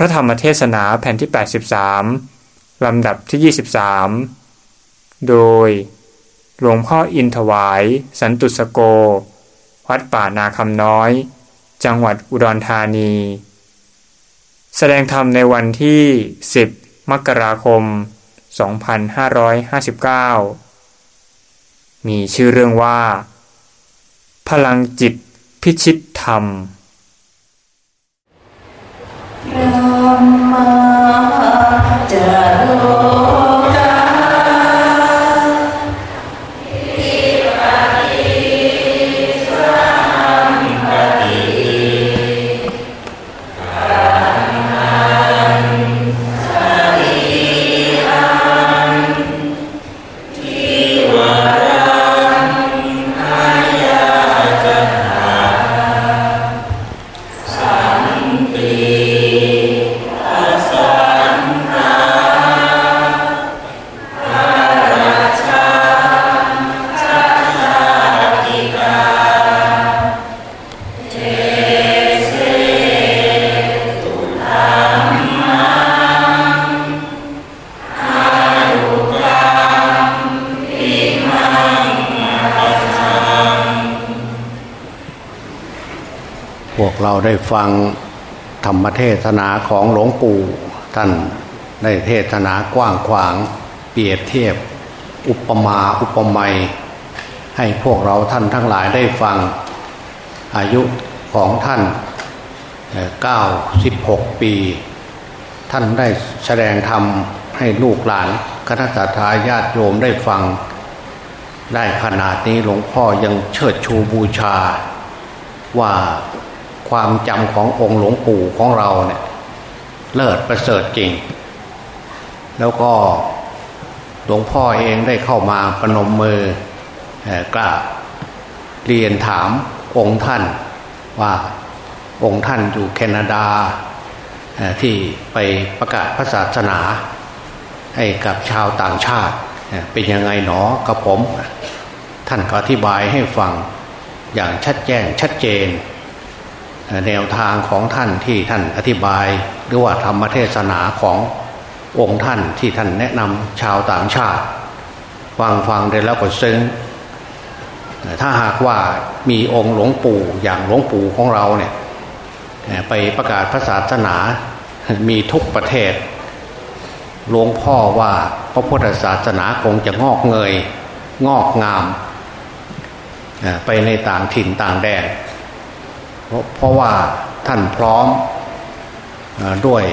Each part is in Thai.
พระธรรมเทศนาแผ่นที่ 83 ลำดับที่ 23 โดย หลวงพ่ออินถวาย สันตุสโก วัดป่านาคำน้อย จังหวัดอุดรธานี แสดงธรรมในวันที่ 10 มกราคม 2559 มีชื่อเรื่องว่า พลังจิตพิชิตธรรม nam trở ได้ฟังธรรมเทศนาของหลวงปู่ท่านได้เทศนากว้างขวาง เปรียบเทียบ อุปมาอุปไมยให้พวกเราท่านทั้งหลายได้ฟังอายุของท่านเก้าสิบหกปี ท่านได้แสดงธรรมให้ลูกหลานคณะสัตยาญาติโยมได้ฟัง ได้ขนาดนี้หลวงพ่อยังเชิดชูบูชา ว่า ความจำขององค์หลวงปู่ของเราเนี่ยเลิศประเสริฐจริง แล้วก็หลวงพ่อเองได้เข้ามาประนมมือกราบเรียนถามองค์ท่านว่าองค์ท่านอยู่แคนาดาที่ไปประกาศพระศาสนา ให้กับชาวต่างชาติ เป็นยังไงหนอกับผม ท่านก็อธิบายให้ฟังอย่างชัดแจ้งชัดเจน แนวทางของท่านที่ท่านอธิบาย หรือว่าธรรมเทศนาขององค์ท่านที่ท่านแนะนำชาวต่างชาติ ฟังฟังได้แล้วก็ซึ้งถ้าหากว่ามีองค์หลวงปู่อย่างหลวงปู่ของเราเนี่ยไปประกาศพระศาสนา มีทุกประเทศ หลวงพ่อว่าพระพุทธศาสนาคงจะงอกเงย งอกงาม ไปในต่างถิ่นต่างแดน เพราะเพราะว่าท่านพร้อมด้วย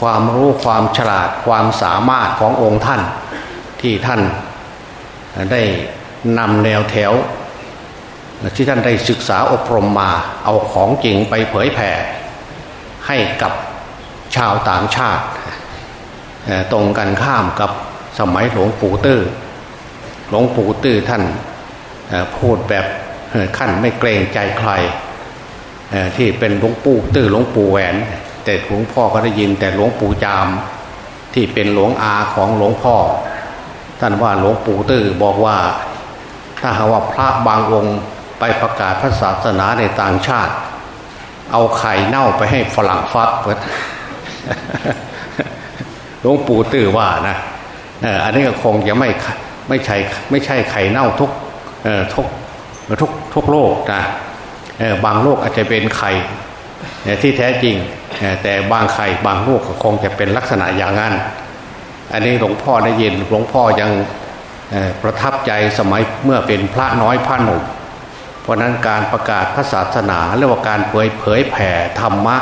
ความรู้ความฉลาดความสามารถขององค์ท่าน ที่ท่านได้นำแนวแถว ที่ท่านได้ศึกษาอบรมมาเอาของจริงไปเผยแผ่ให้กับชาวต่างชาติ ตรงกันข้ามกับสมัยหลวงปู่ตื้อหลวงปู่ตื้อท่านพูดแบบ ขั้นไม่เกรงใจใครที่เป็นหลวงปู่ตื้อหลวงปู่แหวน แต่หลวงพ่อก็ได้ยินแต่หลวงปู่จาม ที่เป็นหลวงอาของหลวงพ่อ ท่านว่าหลวงปู่ตื้อบอกว่า ถ้าหากว่าพระบางองค์ไปประกาศพระศาสนาในต่างชาติ เอาไข่เน่าไปให้ฝรั่งฟักเปิดหลวงปู่ตื้อว่านะอันนี้ก็คงจะไม่ไม่ใช่ไม่ใช่ไข่เน่าทุกทุก ทุกทุกโลกนะบางโลกอาจจะเป็นไข่ที่แท้จริงแต่บางไข่บางโลกคงจะเป็นลักษณะอย่างนั้น อันนี้หลวงพ่อได้ยินหลวงพ่อยังประทับใจสมัยเมื่อเป็นพระน้อยพระหนุ่มเพราะนั้นการประกาศพระศาสนาเรียกว่าการเผยเผยแผ่ธรรมะ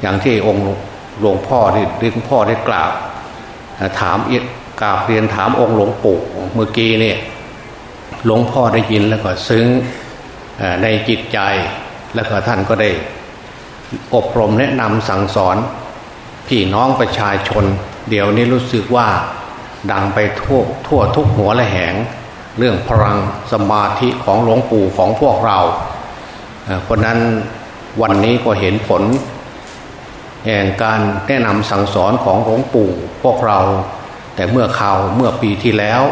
อย่างที่องค์หลวงพ่อที่หลวงพ่อได้กล่าวถามกราบเรียนถามองค์หลวงปู่เมื่อกี้เนี่ย หลวงพ่อได้ยินแล้วก็ซึ้งในจิตใจแล้วก็ท่านก็ได้ อบรมแนะนำสั่งสอนพี่น้องประชาชน เดี๋ยวนี้รู้สึกว่าดังไปทั่วทั่วทุกหัวและแหง เรื่องพลังสมาธิของหลวงปู่ของพวกเราเพราะนั้นวันนี้ก็เห็นผล แห่งการแนะนำสั่งสอนของหลวงปู่พวกเรา แต่เมื่อข่าวเมื่อปีที่แล้ว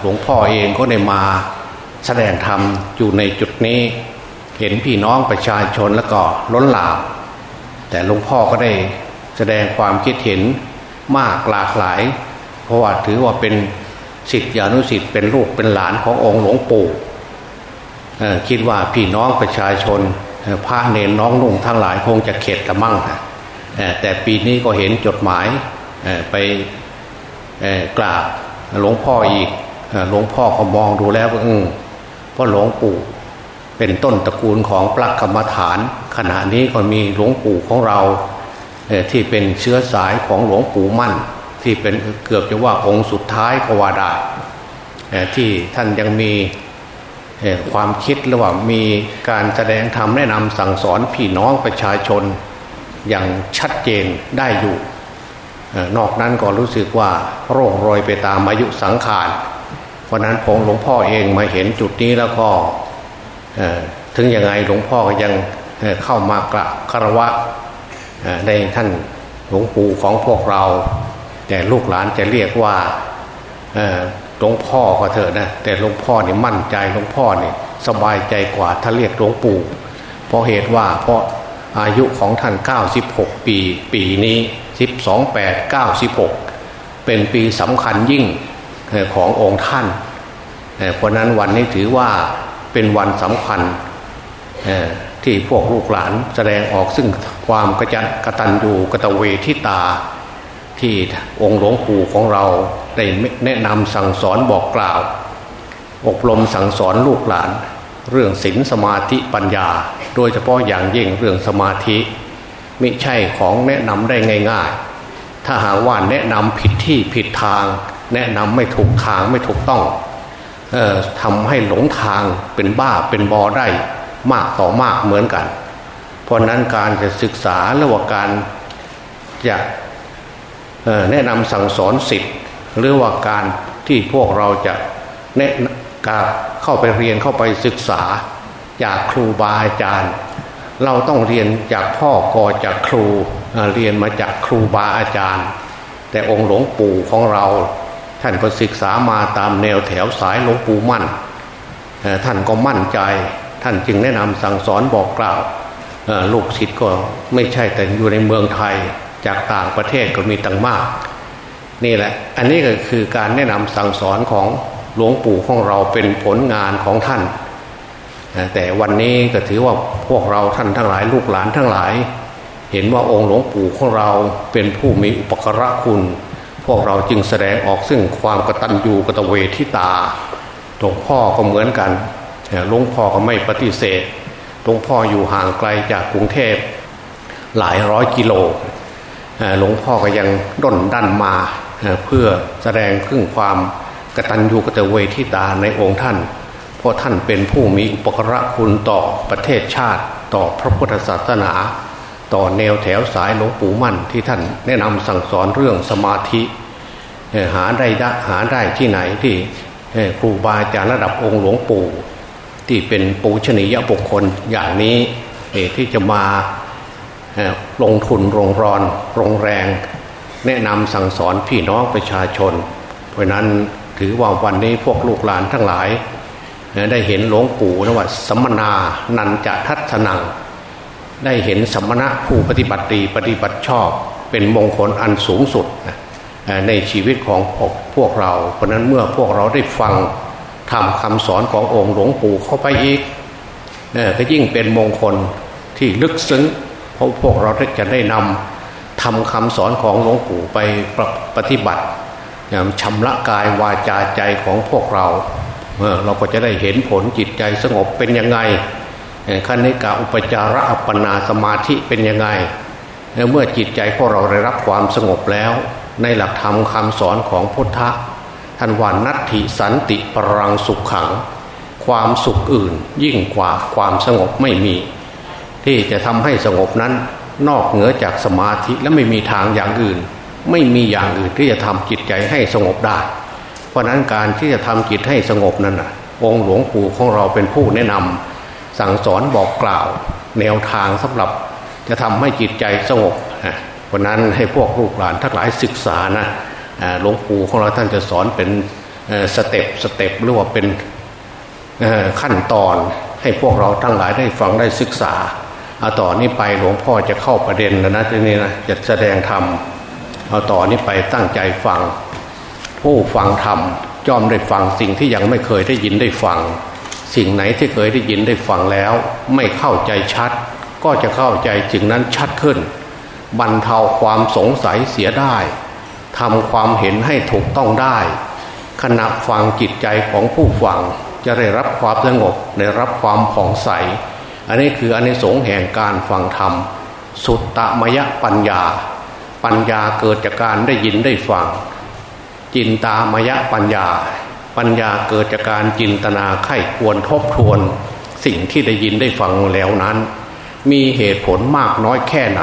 หลวงพ่อเองก็ได้มาแสดงธรรมอยู่ในจุดนี้ เห็นพี่น้องประชาชนแล้วก็ล้นหลามแต่หลวงพ่อก็ได้แสดงความคิดเห็นมากหลากหลาย เพราะว่าถือว่าเป็นสิทธิอนุสิทธิ์เป็นลูกเป็นหลานขององค์หลวงปู่คิดว่าพี่น้องประชาชนพระเนนน้องนุ่งทั้งหลายคงจะเข็ดละมั่งแต่ปีนี้ก็เห็นจดหมายไป กราบหลวงพ่ออีกหลวงพ่อก็มองดูแล้วอือเพราะหลวงปู่เป็นต้นตระกูลของพระกรรมฐาน ขณะนี้ก็มีหลวงปู่ของเราที่เป็นเชื้อสายของหลวงปู่มั่น ที่เป็นเกือบจะว่าองค์สุดท้ายก็ว่าได้ที่ท่านยังมีความคิดหรือว่ามีการแสดงธรรมแนะนำสั่งสอนพี่น้องประชาชนอย่างชัดเจนได้อยู่ นอกนั้นก็รู้สึกว่าโรครอยไปตามอายุสังขารเพราะนั้นผมหลวงพ่อเองมาเห็นจุดนี้แล้วก็ถึงยังไงหลวงพ่อก็ยังเข้ามากระคารวะในท่านหลวงปู่ของพวกเรา แต่ลูกหลานจะเรียกว่าหลวงพ่อก็เถอะนะแต่หลวงพ่อนี่มั่นใจหลวงพ่อนี่สบายใจกว่าถ้าเรียกหลวงปู่ เพราะเหตุว่าเพราะอายุของท่าน 96 ปีปีนี้ 128916 เป็นปีสำคัญยิ่งขององค์ท่าน เพราะนั้นวันนี้ถือว่าเป็นวันสำคัญที่พวกลูกหลานแสดงออกซึ่งความกระจัดกระตันอยู่กระตะเวทิตา ที่องค์หลวงปู่ของเราได้แนะนำสั่งสอนบอกกล่าว อบรมสั่งสอนลูกหลาน เรื่องศีลสมาธิปัญญา โดยเฉพาะอย่างยิ่งเรื่องสมาธิ ม่ใช่ของแนะนำได้ง่าย ๆ ถ้าหากว่าแนะนำผิดที่ผิดทาง แนะนำไม่ถูกทางไม่ถูกต้องออทำให้หลงทางเป็นบ้าเป็นบอได้มากต่อมากเหมือนกัน เพราะนั้นการจะศึกษาระหว่างการจะแนะนำสั่งสอนสิทธิ์หรือว่าการที่พวกเราจะแนะการเข้าไปเรียนเข้าไปศึกษาจากครูบาอาจารย์ เราต้องเรียนจากพ่อกอจากครูเรียนมาจากครูบาอาจารย์ แต่องค์หลวงปู่ของเรา ท่านก็ศึกษามาตามแนวแถวสายหลวงปู่มั่น ท่านก็มั่นใจ ท่านจึงแนะนำสั่งสอนบอกกล่าวลูกศิษย์ก็ไม่ใช่แต่อยู่ในเมืองไทยจากต่างประเทศก็มีตั้งมาก นี่แหละ อันนี้ก็คือการแนะนำสั่งสอนของหลวงปู่ของเราเป็นผลงานของท่าน แต่วันนี้ก็ถือว่าพวกเราท่านทั้งหลายลูกหลานทั้งหลาย เห็นว่าองค์หลวงปู่ของเราเป็นผู้มีอุปกระคุณ พวกเราจึงแสดงออกซึ่งความกตัญญูกตเวทิตาหลวงพ่อก็เหมือนกันหลวงพ่อก็ไม่ปฏิเสธหลวงพ่ออยู่ห่างไกลจากกรุงเทพหลายร้อยกิโลหลวงพ่อก็ยังด้นดันมาเพื่อแสดงขึ้นความกตัญญูกตเวทิตาในองค์ท่าน เพราะท่านเป็นผู้มีอุปกระคุณต่อประเทศชาติต่อพระพุทธศาสนา ต่อแนวแถวสายหลวงปู่มั่นที่ท่านแนะนำสั่งสอนเรื่องสมาธิหาได้หาได้ที่ไหนที่ครูบาอาจารย์ระดับองค์หลวงปู่ที่เป็นปูชนียบุคคลอย่างนี้ที่จะมาลงทุนรงรอนรงแรง แนะนำสั่งสอนพี่น้องประชาชน เพราะนั้นถือว่าวันนี้พวกลูกหลานทั้งหลาย ได้เห็นหลวงปู่นะว่าสมนานันจะทัศนัง ได้เห็นสมณะผู้ปฏิบัติดีปฏิบัติชอบ เป็นมงคลอันสูงสุดในชีวิตของพวกเรา เพราะนั้นเมื่อพวกเราได้ฟังทำคำสอนขององค์หลวงปู่เข้าไปอีกก็ยิ่งเป็นมงคลที่ลึกซึ้งเพราะพวกเราจะได้นำทำคำสอนของหลวงปู่ไปปฏิบัติชำระกายวาจาใจของพวกเรา เราก็จะได้เห็นผลจิตใจสงบเป็นยังไงขั้นิกาอุปจาระอัปปนาสมาธิเป็นยังไงเมื่อจิตใจพวกเราได้รับความสงบแล้ว ในหลักธรรมคำสอนของพุทธะท่านว่านัตถิสันติปรังสุขขัง ความสุขอื่นยิ่งกว่าความสงบไม่มี ที่จะทำให้สงบนั้นนอกเหนือจากสมาธิและไม่มีทางอย่างอื่น ไม่มีอย่างอื่นที่จะทำจิตใจให้สงบได้ เพราะนั้นการที่จะทำจิตให้สงบนั้นองค์หลวงปู่ของเราเป็นผู้แนะนำสั่งสอนบอกกล่าว แนวทางสำหรับจะทำให้จิตใจสงบเพราะนั้นให้พวกลูกหลานทั้งหลายศึกษานะหลวงปู่ของเราท่านจะสอนเป็นสเต็ปสเต็ปหรือว่าเป็นขั้นตอนให้พวกเราทั้งหลายได้ฟังได้ศึกษาเอาต่อนนี้ไปหลวงพ่อจะเข้าประเด็นแล้วนะทีนี้นะจะแสดงธรรมเอาต่อนนี้ไปตั้งใจฟัง ผู้ฟังธรรมจอมได้ฟังสิ่งที่ยังไม่เคยได้ยินได้ฟัง สิ่งไหนที่เคยได้ยินได้ฟังแล้ว ไม่เข้าใจชัด ก็จะเข้าใจจึงนั้นชัดขึ้น บรรเทาความสงสัยเสียได้ทำความเห็นให้ถูกต้องได้ ขณะฟังจิตใจของผู้ฟังจะได้รับความสงบได้รับความผ่องใส อันนี้คืออันในสงแห่งการฟังธรรม สุตตมยปัญญา ปัญญาเกิดจากการได้ยินได้ฟัง จินตามยะปัญญา ปัญญาเกิดจากการจินตนาไข้ควรทบทวน สิ่งที่ได้ยินได้ฟังแล้วนั้น มีเหตุผลมากน้อยแค่ไหน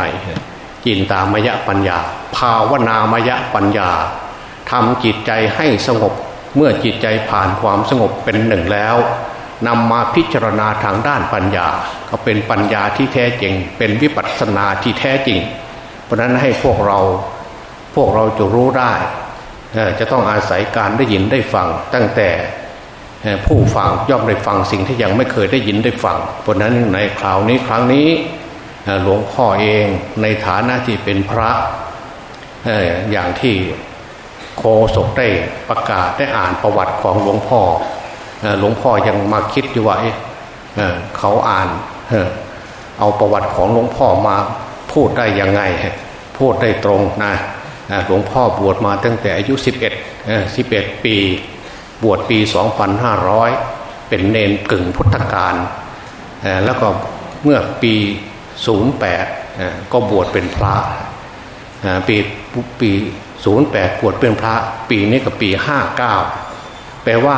จินตามยะปัญญา ภาวนามยะปัญญาทำจิตใจให้สงบเมื่อจิตใจผ่านความสงบเป็นหนึ่งแล้วนำมาพิจารณาทางด้านปัญญา ก็เป็นปัญญาที่แท้จริง เป็นวิปัสสนาที่แท้จริง เพราะนั้นให้พวกเราพวกเราจะรู้ได้ จะต้องอาศัยการได้ยินได้ฟัง ตั้งแต่ผู้ฟังย่อมได้ฟังสิ่งที่ยังไม่เคยได้ยินได้ฟัง เพราะนั้นในคราวนี้ครั้งนี้หลวงพ่อเองในฐานะที่เป็นพระอย่างที่โคศกได้ประกาศได้อ่านประวัติของหลวงพ่อหลวงพ่อยังมาคิดอยู่ว่าเขาอ่านเอาประวัติของหลวงพ่อมาพูดได้ยังไง พูดได้ตรงนะ หลวงพ่อบวชมาตั้งแต่อายุ 11 11 ปี บวชปี 2500 เป็นเนนกึ่งพุทธกาลแล้วก็เมื่อปี 08 ก็บวชเป็นพระปีปีศูนย์แปดปวดเป็นพระ ปีนี้กับปีห้าเก้าแปลว่า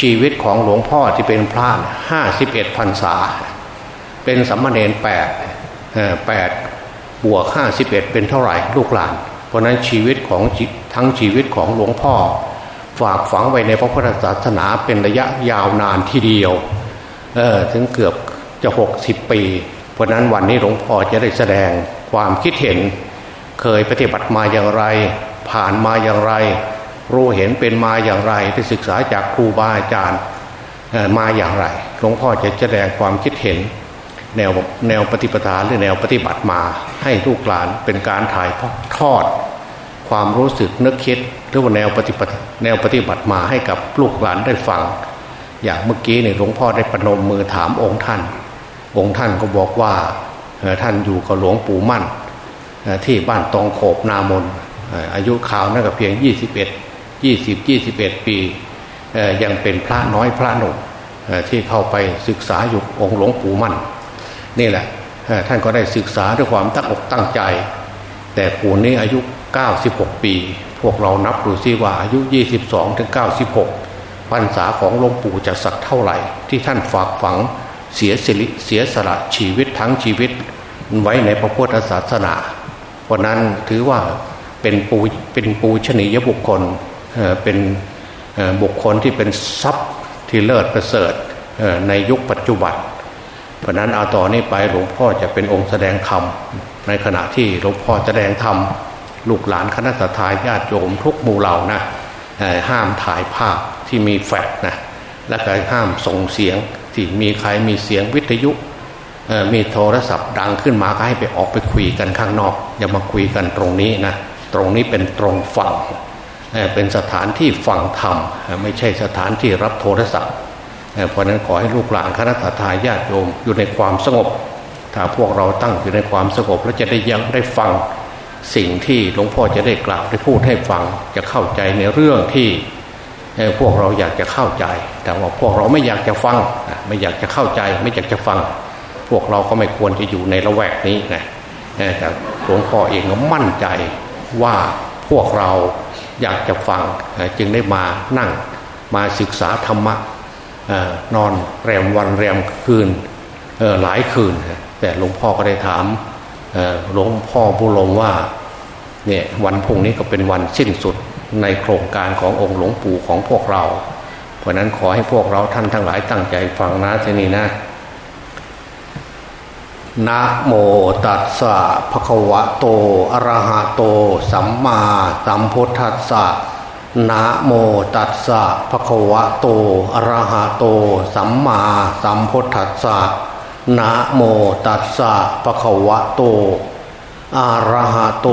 ชีวิตของหลวงพ่อที่เป็นพระห้าสิบเอ็ดพรรษา เป็นสัมมาเนรแปดแปดบวกห้าสิบเอ็ดเป็นเท่าไหร่ลูกหลาน เพราะนั้นชีวิตของทั้งชีวิตของหลวงพ่อ ฝากฝังไว้ในพระพุทธศาสนาเป็นระยะยาวนานทีเดียวเออถึงเกือบจะหกสิบปี เพราะนั้นวันนี้หลวงพ่อจะได้แสดงความคิดเห็น เคยปฏิบัติมาอย่างไร ผ่านมาอย่างไร รู้เห็นเป็นมาอย่างไรได้ศึกษาจากครูบาอาจารย์มาอย่างไร หลวงพ่อจะแสดงความคิดเห็น แนวแนวปฏิปทาหรือแนวปฏิบัติมา ให้ลูกหลานเป็นการถ่ายทอด ความรู้สึกนึกคิดหรือว่าแนวปฏิบัติแนวปฏิบัติมาให้กับลูกหลานได้ฟัง อย่างเมื่อกี้เนี่ยหลวงพ่อได้ประนมมือถามองค์ท่าน องค์ท่านก็บอกว่าท่านอยู่กับหลวงปู่มั่นที่บ้านตองโขบนามนอายุข่าวนั่นก็เพียง 21 20 21 ปียังเป็นพระน้อยพระหนุ่มที่เข้าไปศึกษาอยู่องค์หลวงปู่มั่น นี่แหละท่านก็ได้ศึกษาด้วยความตั้งอกตั้งใจ แต่ปู่นี้อายุ 96 ปี พวกเรานับดูซิว่าอายุ 22ถึง96พรรษาของหลวงปู่จะสักเท่าไหร่ ที่ท่านฝากฝังเสียสิริเสียสละชีวิตทั้งชีวิต ไว้ในพระพุทธศาสนาเพราะนั้นถือว่าเป็นปูเป็นปูชนียบุคคลเป็นบุคคลที่เป็นทรัพย์ที่เลิศประเสริฐในยุคปัจจุบัน เพราะนั้นเอาต่อนนี้ไปหลวงพ่อจะเป็นองค์แสดงธรรมในขณะที่หลวงพ่อแสดงธรรมลูกหลานคณะทาญาติโยมทุกหมู่เหล่านะห้ามถ่ายภาพที่มีแฟลชนะและก็ห้ามส่งเสียงที่มีใครมีเสียงวิทยุมีโทรศัพท์ดังขึ้นมาก็ให้ไปออกไปคุยกันข้างนอก อย่ามาคุยกันตรงนี้นะตรงนี้เป็นตรงฟังเป็นสถานที่ฟังธรรมไม่ใช่สถานที่รับโทรศัพท์ เพราะนั้นขอให้ลูกหลานคณะทาญาติโยมอยู่ในความสงบ ถ้าพวกเราตั้งอยู่ในความสงบ แล้วจะได้ยังได้ฟังสิ่งที่หลวงพ่อจะได้กล่าวได้พูดให้ฟังจะเข้าใจในเรื่องที่พวกเราอยากจะเข้าใจ แต่ว่าพวกเราไม่อยากจะฟังไม่อยากจะเข้าใจ ไม่อยากจะฟัง พวกเราก็ไม่ควรจะอยู่ในละแวกนี้นะแต่หลวงพ่อเองก็มั่นใจว่าพวกเราอยากจะฟังจึงได้มานั่งมาศึกษาธรรมะ นอนแรมวันแรมคืนหลายคืน แต่หลวงพ่อก็ได้ถามหลวงพ่อบุลงว่าเนี่ยวันพุ่งนี้ก็เป็นวันสิ้นสุดในโครงการขององค์หลวงปู่ของพวกเรา เพราะนั้นขอให้พวกเราท่านทั้งหลายตั้งใจฟังนะทีนี้นะนะโมตัสสะภะคะวะโตอะระหะโต สัมมาสัมพุทธัสสะ นะโมตัสสะภะคะวะโตอะระหะโต สัมมาสัมพุทธัสสะนะโมตัสสะปะคะวะโตอะระหะโต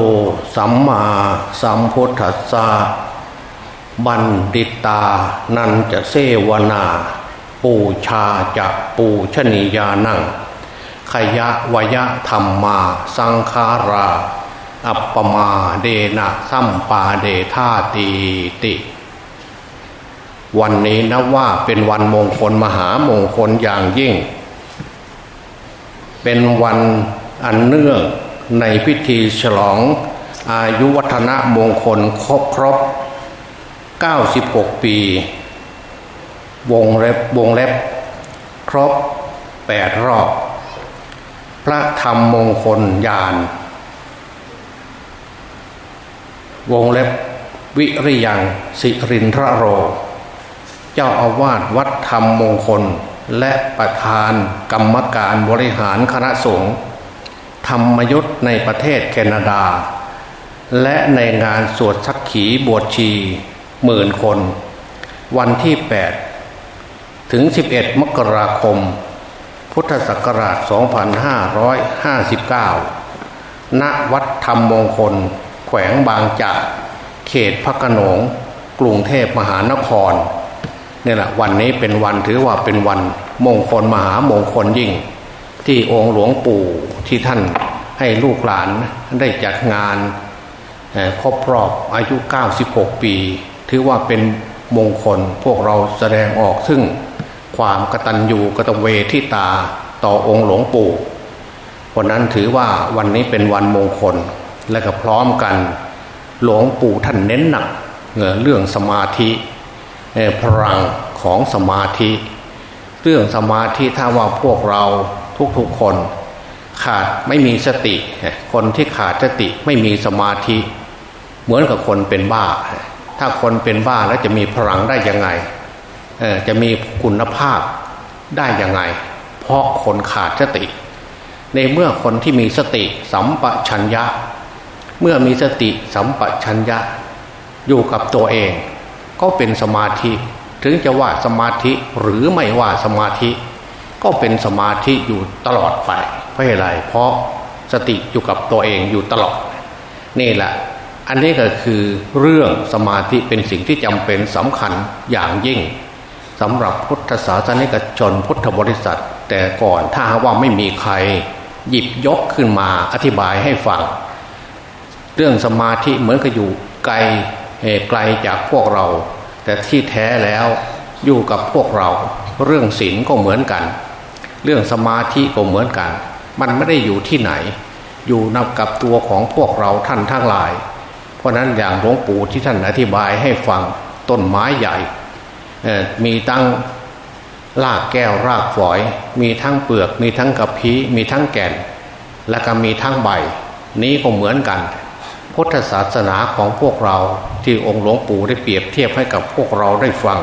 สัมมาสัมพุทธัสสะบัณฑิตา นันจะเสวนา ปูชาจะปูชนียานังขยะวยะธรรมมา สังคารา อัปปมาเดนะสัมปาเดธาตีติ วันนี้นะว่าเป็นวันมงคลมหามงคลอย่างยิ่ง เป็นวันอันเนื่องในพิธีฉลองอายุวัฒนะมงคลครบครบ 96 ปี วงเล็บวงเล็บ ครบ 8 รอบ พระธรรมมงคลยาน วงเล็บวิริยังสิรินทรโร เจ้าอาวาสวัดธรรมมงคล และประธานกรรมการบริหารคณะสงฆ์ธรรมยุทธในประเทศแคนาดา และในงานสวดสักขีบวชชีหมื่นคน วันที่ 8 ถึง 11 มกราคม พุทธศักราช 2559 ณ วัดธรรมมงคล แขวงบางจากเขตพระกนงกรุงเทพมหานครนี่แหละวันนี้เป็นวันถือว่าเป็นวันมงคลมหามงคลยิ่ง ที่องค์หลวงปู่ที่ท่านให้ลูกหลานได้จัดงานครบรอบอายุ 96 ปี ถือว่าเป็นมงคลพวกเราแสดงออกซึ่งความกตัญญูกตเวทิตาต่อองค์หลวงปู่วันนั้นถือว่าวันนี้เป็นวันมงคล และก็พร้อมกันหลวงปู่ท่านเน้นหนักเรื่องสมาธิพลังของสมาธิ เรื่องสมาธิถ้าว่าพวกเราทุกๆคนขาดไม่มีสติ คนที่ขาดสติไม่มีสมาธิ เหมือนกับคนเป็นบ้า ถ้าคนเป็นบ้าแล้วจะมีพลังได้ยังไง จะมีคุณภาพได้ยังไง เพราะคนขาดสติ ในเมื่อคนที่มีสติสัมปชัญญะ เมื่อมีสติสัมปชัญญะอยู่กับตัวเอง ก็เป็นสมาธิ ถึงจะว่าสมาธิหรือไม่ว่าสมาธิ ก็เป็นสมาธิอยู่ตลอดไปเพราะอะไรเพราะสติอยู่กับตัวเองอยู่ตลอด นี่แหละ อันนี้ก็คือเรื่องสมาธิเป็นสิ่งที่จำเป็นสำคัญอย่างยิ่งสำหรับพุทธศาสนิกชนพุทธบริษัท แต่ก่อนถ้าว่าไม่มีใคร หยิบยกขึ้นมาอธิบายให้ฟัง เรื่องสมาธิเหมือนกับอยู่ไกลไกลจากพวกเรา แต่ที่แท้แล้วอยู่กับพวกเรา เรื่องศีลก็เหมือนกัน เรื่องสมาธิก็เหมือนกัน มันไม่ได้อยู่ที่ไหน อยู่นับกับตัวของพวกเราท่านทั้งหลาย เพราะนั้นอย่างหลวงปู่ที่ท่านอธิบายให้ฟังต้นไม้ใหญ่มีตั้งรากแก้วรากฝอย มีทั้งเปลือก มีทั้งกระพี้มีทั้งแก่น และก็มีทั้งใบ นี้ก็เหมือนกัน พุทธศาสนาของพวกเราที่องค์หลวงปู่ได้เปรียบเทียบให้กับพวกเราได้ฟัง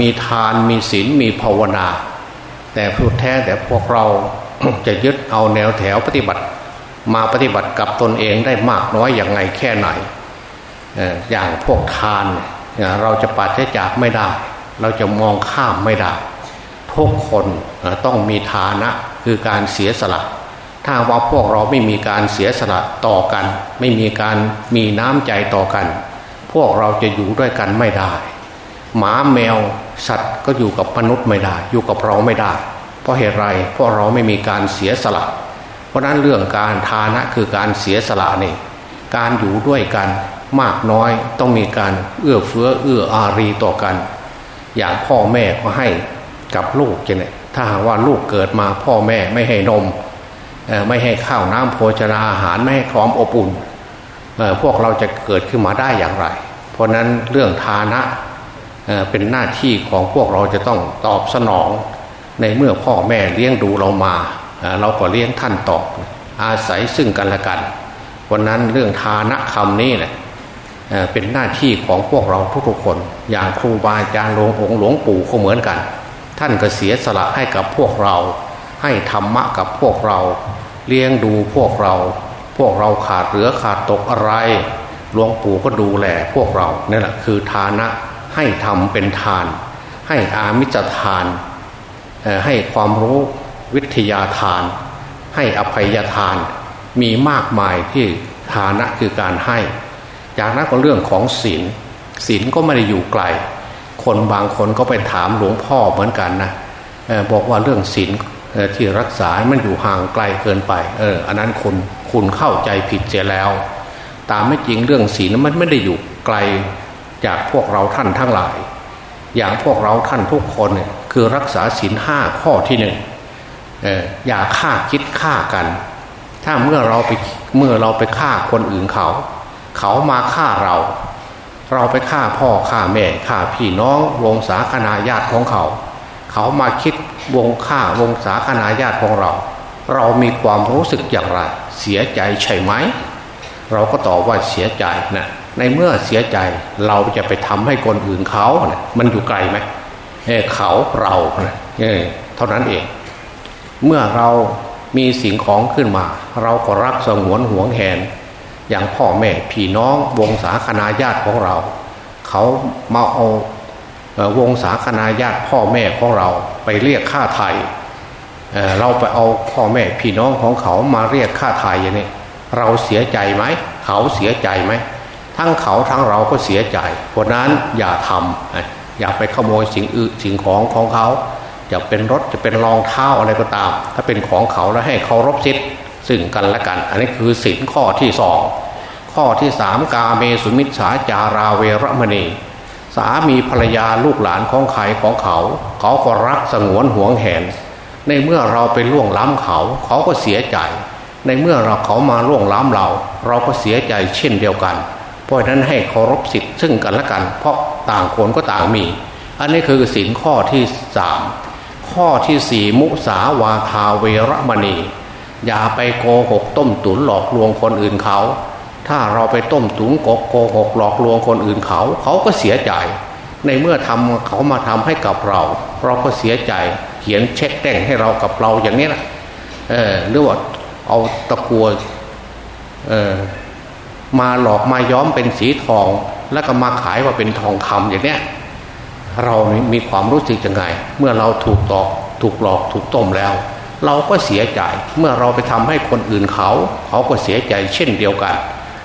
มีทานมีศีลมีภาวนา แต่พูดแท้แต่พวกเราจะยึดเอาแนวแถวปฏิบัติ มาปฏิบัติกับตนเองได้มากน้อยอย่างไงแค่ไหน อย่างพวกทานเราจะปัดใช้จากไม่ได้ เราจะมองข้ามไม่ได้ทุกคนต้องมีฐานะคือการเสียสละ ถ้าว่าพวกเราไม่มีการเสียสละต่อกัน ไม่มีการมีน้ำใจต่อกัน พวกเราจะอยู่ด้วยกันไม่ได้ หมาแมวสัตว์ก็อยู่กับมนุษย์ไม่ได้ อยู่กับเราไม่ได้ เพราะเหตุไรเพราะเราไม่มีการเสียสละ เพราะนั้นเรื่องการทานะคือการเสียสละนี่การอยู่ด้วยกันมากน้อยต้องมีการเอื้อเฟื้อเอื้ออารีต่อกัน อย่างพ่อแม่ก็ให้กับลูกเนี่ยถ้าหากว่าลูกเกิดมาพ่อแม่ไม่ให้นม ไม่ให้ข้าวน้ำโภชนาอาหารไม่ให้พร้อมอบอุ่นพวกเราจะเกิดขึ้นมาได้อย่างไร เพราะนั้นเรื่องทานะเป็นหน้าที่ของพวกเราจะต้องตอบสนอง ในเมื่อพ่อแม่เลี้ยงดูเรามา เราก็เลี้ยงท่านตอบอาศัยซึ่งกันและกันวันนั้นเรื่องทานะคำนี้แหละเป็นหน้าที่ของพวกเราทุกๆคน อย่างครูบาอาจารย์หลวงองค์หลวงปู่ก็เหมือนกัน ท่านก็เสียสละให้กับพวกเรา ให้ธรรมะกับพวกเรา เลี้ยงดูพวกเรา พวกเราขาดเหลือขาดตกอะไรหลวงปู่ก็ดูแลพวกเรานี่แหละคือทานะให้ทำเป็นทาน ให้อามิจทาน ให้ความรู้วิทยาทาน ให้อภัยทาน มีมากมายที่ฐานะคือการให้ จากนั้นก็เรื่องของศีลศีลก็ไม่ได้อยู่ไกล คนบางคนก็ไปถามหลวงพ่อเหมือนกันนะบอกว่าเรื่องศีล ที่รักษา มันอยู่ห่างไกลเกินไป เออ อันนั้นคุณคุณเข้าใจผิดเสียแล้ว ตามไม่จริงเรื่องศีลมันไม่ได้อยู่ไกลจากพวกเราท่านทั้งหลาย อย่างพวกเราท่านทุกคนเนี่ยคือรักษาศีลห้าข้อที่หนึ่งเอออย่าฆ่าคิดฆ่ากัน ถ้าเมื่อเราไปเมื่อเราไปฆ่าคนอื่นเขา เขามาฆ่าเรา เราไปฆ่าพ่อฆ่าแม่ฆ่าพี่น้องวงศาคณาญาติของเขา เขามาคิด วงฆ่าวงศาคณาญาติของเรา เรามีความรู้สึกอย่างไร เสียใจใช่ไหม เราก็ตอบว่าเสียใจนะในเมื่อเสียใจเราจะไปทำให้คนอื่นเขาเนี่ยมันอยู่ไกลไหมเเขาเราเนี่ยเท่านั้นเอง เมื่อเรามีสิ่งของขึ้นมา เราก็รักสงวนห่วงแหน อย่างพ่อแม่พี่น้องวงศาคณาญาติของเรา เขามาเอาวงศาคณาญาติพ่อแม่ของเรา ไปเรียกค่าไทยเเราไปเอาพ่อแม่พี่น้องของเขามาเรียกค่าไทยอย่างนี้เราเสียใจไหมเขาเสียใจไหมทั้งเขาทั้งเราก็เสียใจเพราะนั้นอย่าทำอย่าไปขโมยสิ่งอื่นสิ่งของของเขาจะเป็นรถจะเป็นรองเท้าอะไรก็ตาม ถ้าเป็นของเขาแล้วให้เคารพสิทธิ์ซึ่งกันและกัน อันนี้คือสินข้อที่สองข้อที่สามกาเมสุมิชฉาจาราเวรมณี สามีภรรยาลูกหลานของใครของเขา เขาก็รักสงวนห่วงแหน ในเมื่อเราไปล่วงล้ำเขา เขาก็เสียใจ ในเมื่อเราเขามาล่วงล้ำเรา เราก็เสียใจเช่นเดียวกัน เพราะนั้นให้เคารพสิทธิ์ซึ่งกันและกัน เพราะต่างคนก็ต่างมี อันนี้คือสินข้อที่สามข้อที่สี่มุสาวาทาเวรมณี อย่าไปโกหกต้มตุ๋นหลอกลวงคนอื่นเขา ถ้าเราไปต้มตุนกโกหกหลอกลวงคนอื่นเขา เขาก็เสียใจ ในเมื่อทำเขามาทำให้กับเรา เราก็เสียใจเขียนเช็คแต่งให้เรากับเราอย่างนี้นะเออหรือว่าเอาตะกัวเออมาหลอกมาย้อมเป็นสีทอง แล้วก็มาขายว่าเป็นทองคำอย่างเนี้ยเรามีความรู้สึกยังไง เมื่อเราถูกตอกถูกหลอกถูกต้มแล้ว เราก็เสียใจ เมื่อเราไปทำให้คนอื่นเขา เขาก็เสียใจเช่นเดียวกัน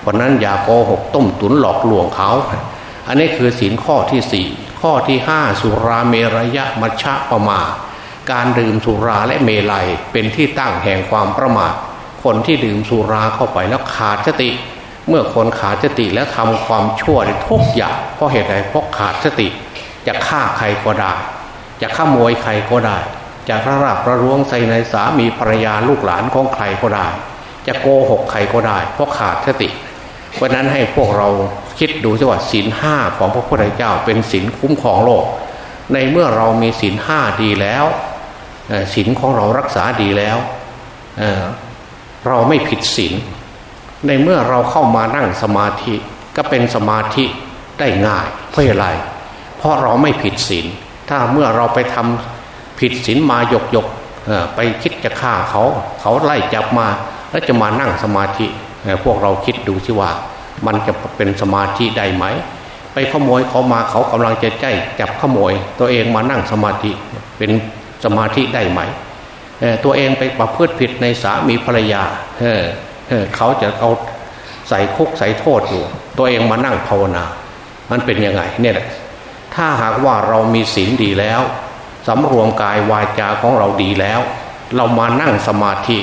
เพราะนั้นอย่าโกหกต้มตุนหลอกลวงเขา อันนี้คือศีลข้อที่สี่ข้อที่ห้าสุราเมรยะมัชฌะปมา การดื่มสุราและเมลัยเป็นที่ตั้งแห่งความประมาทคนที่ดื่มสุราเข้าไปแล้วขาดสติ เมื่อคนขาดสติแล้วทำความชั่วในทุกอย่างเพราะเหตุใดเพราะขาดสติ จะฆ่าใครก็ได้ จะฆ่ามวยใครก็ได้ จะระราบระรวงใส่ในสามีภรรยาลูกหลานของใครก็ได้ จะโกหกใครก็ได้ เพราะขาดสติเเพราะนั้นให้พวกเราคิดดูสิว่าศีลห้าของพระพุทธเจ้าเป็นศีลคุ้มครองโลก ในเมื่อเรามีศีลห้าดีแล้วศีลของเรารักษาดีแล้วเเราไม่ผิดศีลในเมื่อเราเข้ามานั่งสมาธิก็เป็นสมาธิได้ง่ายเพราะอะไร เพราะเราไม่ผิดศีลถ้าเมื่อเราไปทำผิดศีลมาหยกหยกไปคิดจะฆ่าเขา เขาไล่จับมาแล้วจะมานั่งสมาธิ พวกเราคิดดูสิว่า มันจะเป็นสมาธิได้ไหม ไปขโมยเขามาเขากำลังจะใจจับขโมย ตัวเองมานั่งสมาธิเป็นสมาธิได้ไหมตัวเองไปประพฤติผิดในสามีภรรยาเขาจะเอาใส่คุกใส่โทษอยู่ ตัวเองมานั่งภาวนา มันเป็นยังไงเนี่ยถ้าหากว่าเรามีศีลดีแล้วสำรวมกายวาจาของเราดีแล้ว เรามานั่งสมาธิ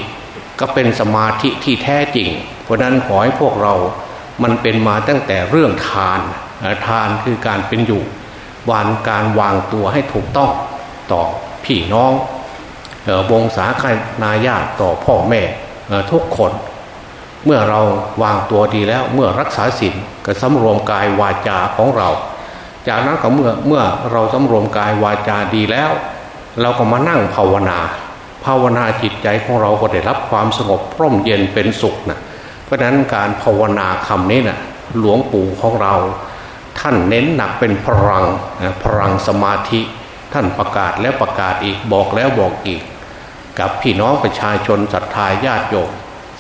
ก็เป็นสมาธิที่แท้จริง เพราะนั้นขอให้พวกเรามันเป็นมาตั้งแต่เรื่องทานทานคือการเป็นอยู่วานการวางตัวให้ถูกต้องต่อพี่น้องวงศาคนาญาติต่อพ่อแม่ทุกคน เมื่อเราวางตัวดีแล้วเมื่อรักษาศีลก็สำรวมกายวาจาของเรา จากนั้นก็เมื่อเมื่อเราสำรวมกายวาจาดีแล้ว เราก็มานั่งภาวนา ภาวนาจิตใจของเราก็ได้รับความสงบร่มเย็นเป็นสุขนะ เพราะนั้นการภาวนาคำนี้นะ่ะหลวงปู่ของเรา ท่านเน้นหนักเป็นพลังพลังสมาธิ ท่านประกาศแล้วประกาศอีกบอกแล้วบอกอีก กับพี่น้องประชาชนศรัทธาญาติโยม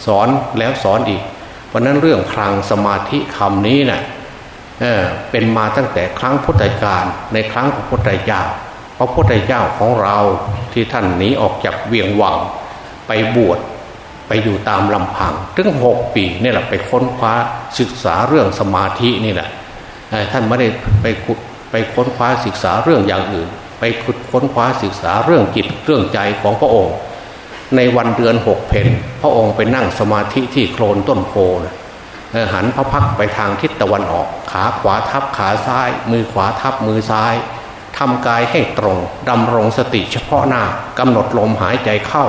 สอนแล้วสอนอีก เพราะนั้นเรื่องคลังสมาธิคำนี้นะ่ยเเป็นมาตั้งแต่ครั้งพุทธกาลในครั้งของพุทธเจ้าพระพุทธเจ้าของเราที่ท่านหนีออกจากเวียงวังไปบวช ไปอยู่ตามลำพังถึงหกปีนี่แหละไปค้นคว้าศึกษาเรื่องสมาธินี่แหละท่านไม่ได้ไปไปค้นคว้าศึกษาเรื่องอย่างอื่น ไปค้นคว้าศึกษาเรื่องจิตเรื่องใจของพระองค์ ในวันเดือนหกเพนพระองค์ไปนั่งสมาธิที่โคลนต้นโพนะหันพระพักไปทางทิศตะวันออก ขาขวาทับขาซ้าย มือขวาทับมือซ้ายทำกายให้ตรงดำรงสติเฉพาะหน้ากำหนดลมหายใจเข้า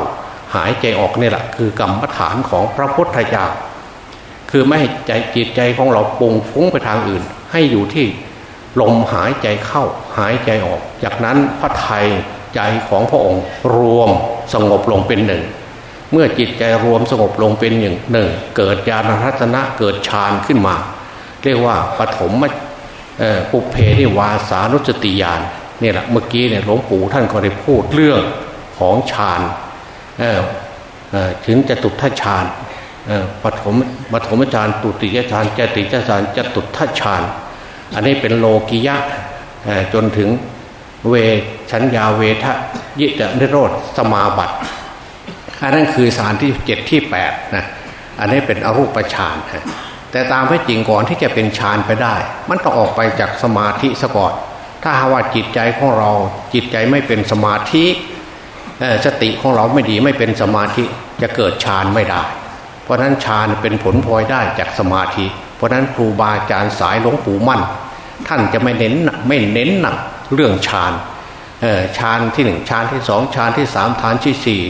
หายใจออกนี่แหละคือกรรมฐานของพระพุทธเจ้าคือไม่ให้ใจจิตใจของเราปุงฟุ้งไปทางอื่น ให้อยู่ที่ลมหายใจเข้าหายใจออก จากนั้นพระไทยใจของพระองค์รวมสงบลงเป็นหนึ่ง เมื่อจิตใจรวมสงบลงเป็นอย่างหนึ่งเกิดญาณรัตนะเกิดฌานขึ้นมา เรียกว่าปฐมปุเพนิวาสานุสติญาณนี่แหละเมื่อกี้เนี่ยหลวงปู่ท่านก็ได้พูดเรื่องของฌาน ถึงจะตุทัชฌานปฐมปฐมฌานตุติยฌานจติยฌานจตุทัชฌานอันนี้เป็นโลกิยะจนถึงเวชัญญาเวทะยิจนิโรธสมาบัติอันนั้นคือสารที่เจ็ดที่แปดนะอันนี้เป็นอรูปฌานแต่ตามให้จริงก่อนที่จะเป็นฌานไปได้ มันต้องออกไปจากสมาธิสก่อน ถ้าหาว่าจิตใจของเราจิตใจไม่เป็นสมาธิ สติของเราไม่ดีไม่เป็นสมาธิจะเกิดฌานไม่ได้ เพราะนั้นฌานเป็นผลพลอยได้จากสมาธิ เพราะนั้นครูบาอาจารย์สายหลวงปู่มั่น ท่านจะไม่เน้นไม่เน้นหนักเรื่องฌานฌานที่หนึ่งฌานที่สองฌานที่สามฌานที่สี่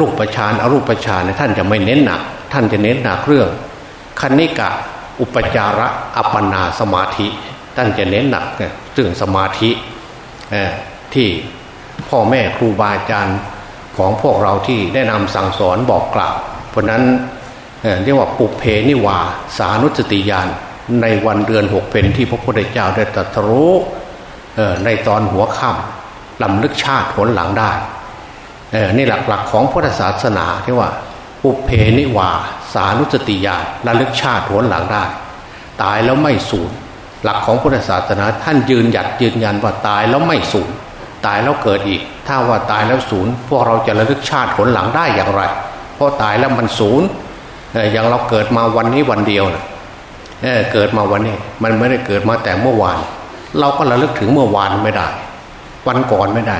ลูกประฌานอรูปประฌานท่านจะไม่เน้นหนัก ท่านจะเน้นหนักเรื่องคณิกะอุปจาระอัปปนาสมาธิ ท่านจะเน้นหนักเรื่องสมาธิที่ พ่อแม่ครูบาอาจารย์ของพวกเราที่ได้นำสั่งสอนบอกกล่าว เพราะนั้นเรียกว่าปุเพนิวาสานุสติญาณในวันเดือนหกเป็นที่พระพุทธเจ้าได้ตรัสรู้ในตอนหัวค่ำลำลึกชาติผลหลังได้นี่หลักๆของพุทธศาสนาที่ว่าปุเพนิวาสานุสติญาณระลึกชาติผลหลังได้ ตายแล้วไม่สูญหลักของพุทธศาสนาท่านยืนหยัดยืนยันว่าตายแล้วไม่สูญ ตายแล้วเกิดอีก ถ้าว่าตายแล้วศูนย์พวกเราจะระลึกชาติผลหลังได้อย่างไร เพราะตายแล้วมันศูนย์อย่างเราเกิดมาวันนี้วันเดียวนะเเกิดมาวันนี้ มันไม่ได้เกิดมาแต่เมื่อวาน เราก็ระลึกถึงเมื่อวานไม่ได้ วันก่อนไม่ได้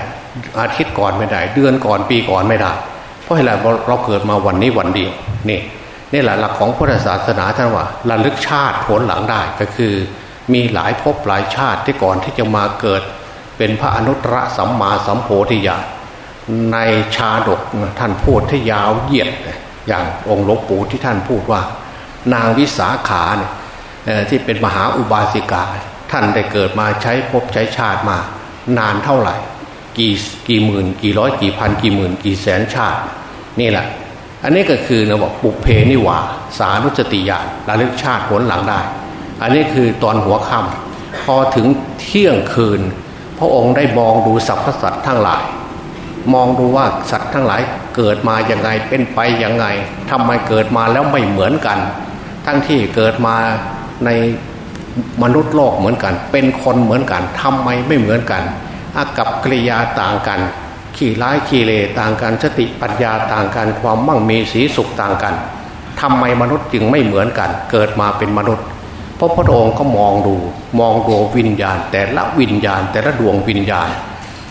อาทิตย์ก่อนไม่ได้ เดือนก่อนปีก่อนไม่ได้ เพราะอะไรเราเกิดมาวันนี้วันเดียวนี่นี่แหละหลักของพุทธศาสนาท่านว่าระลึกชาติผลหลังได้ก็คือ มีหลายภพหลายชาติที่ก่อนที่จะมาเกิด เป็นพระอนุตตรสัมมาสัมโพธิญาณในชาดกท่านพูดที่ยาวเหยียดอย่างองค์หลวงปู่ที่ท่านพูดว่า นางวิสาขาเนี่ยที่เป็นมหาอุบาสิกา ท่านได้เกิดมาใช้ภพใช้ชาติมา นานเท่าไหร่ กี่กี่หมื่น กี่ร้อยกี่พันกี่หมื่น กี่แสนชาติ นี่แหละ อันนี้ก็คือนะบอกปุเพนิวา สานุสติญาณระลึกชาติผลหลังได้ อันนี้คือตอนหัวค่ำพอถึงเที่ยงคืน พระองค์ได้มองดูสรรพสัตว์ทั้งหลาย มองดูว่าสัตว์ทั้งหลายเกิดมาอย่างไงเป็นไปอย่างไงทำไมเกิดมาแล้วไม่เหมือนกัน ทั้งที่เกิดมาในมนุษย์โลกเหมือนกัน เป็นคนเหมือนกันทำไมไม่เหมือนกันอากับกิริยาต่างกัน ขี่ร้ายขี่เลต่างกันสติปัญญาต่างกันความมั่งมีสีสุขต่างกันทำไมมนุษย์จึงไม่เหมือนกัน เกิดมาเป็นมนุษย์ พราะพระองค์ก็มองดูมองดูวิญญาณ แต่ละวิญญาณ แต่ละดวงวิญญาณ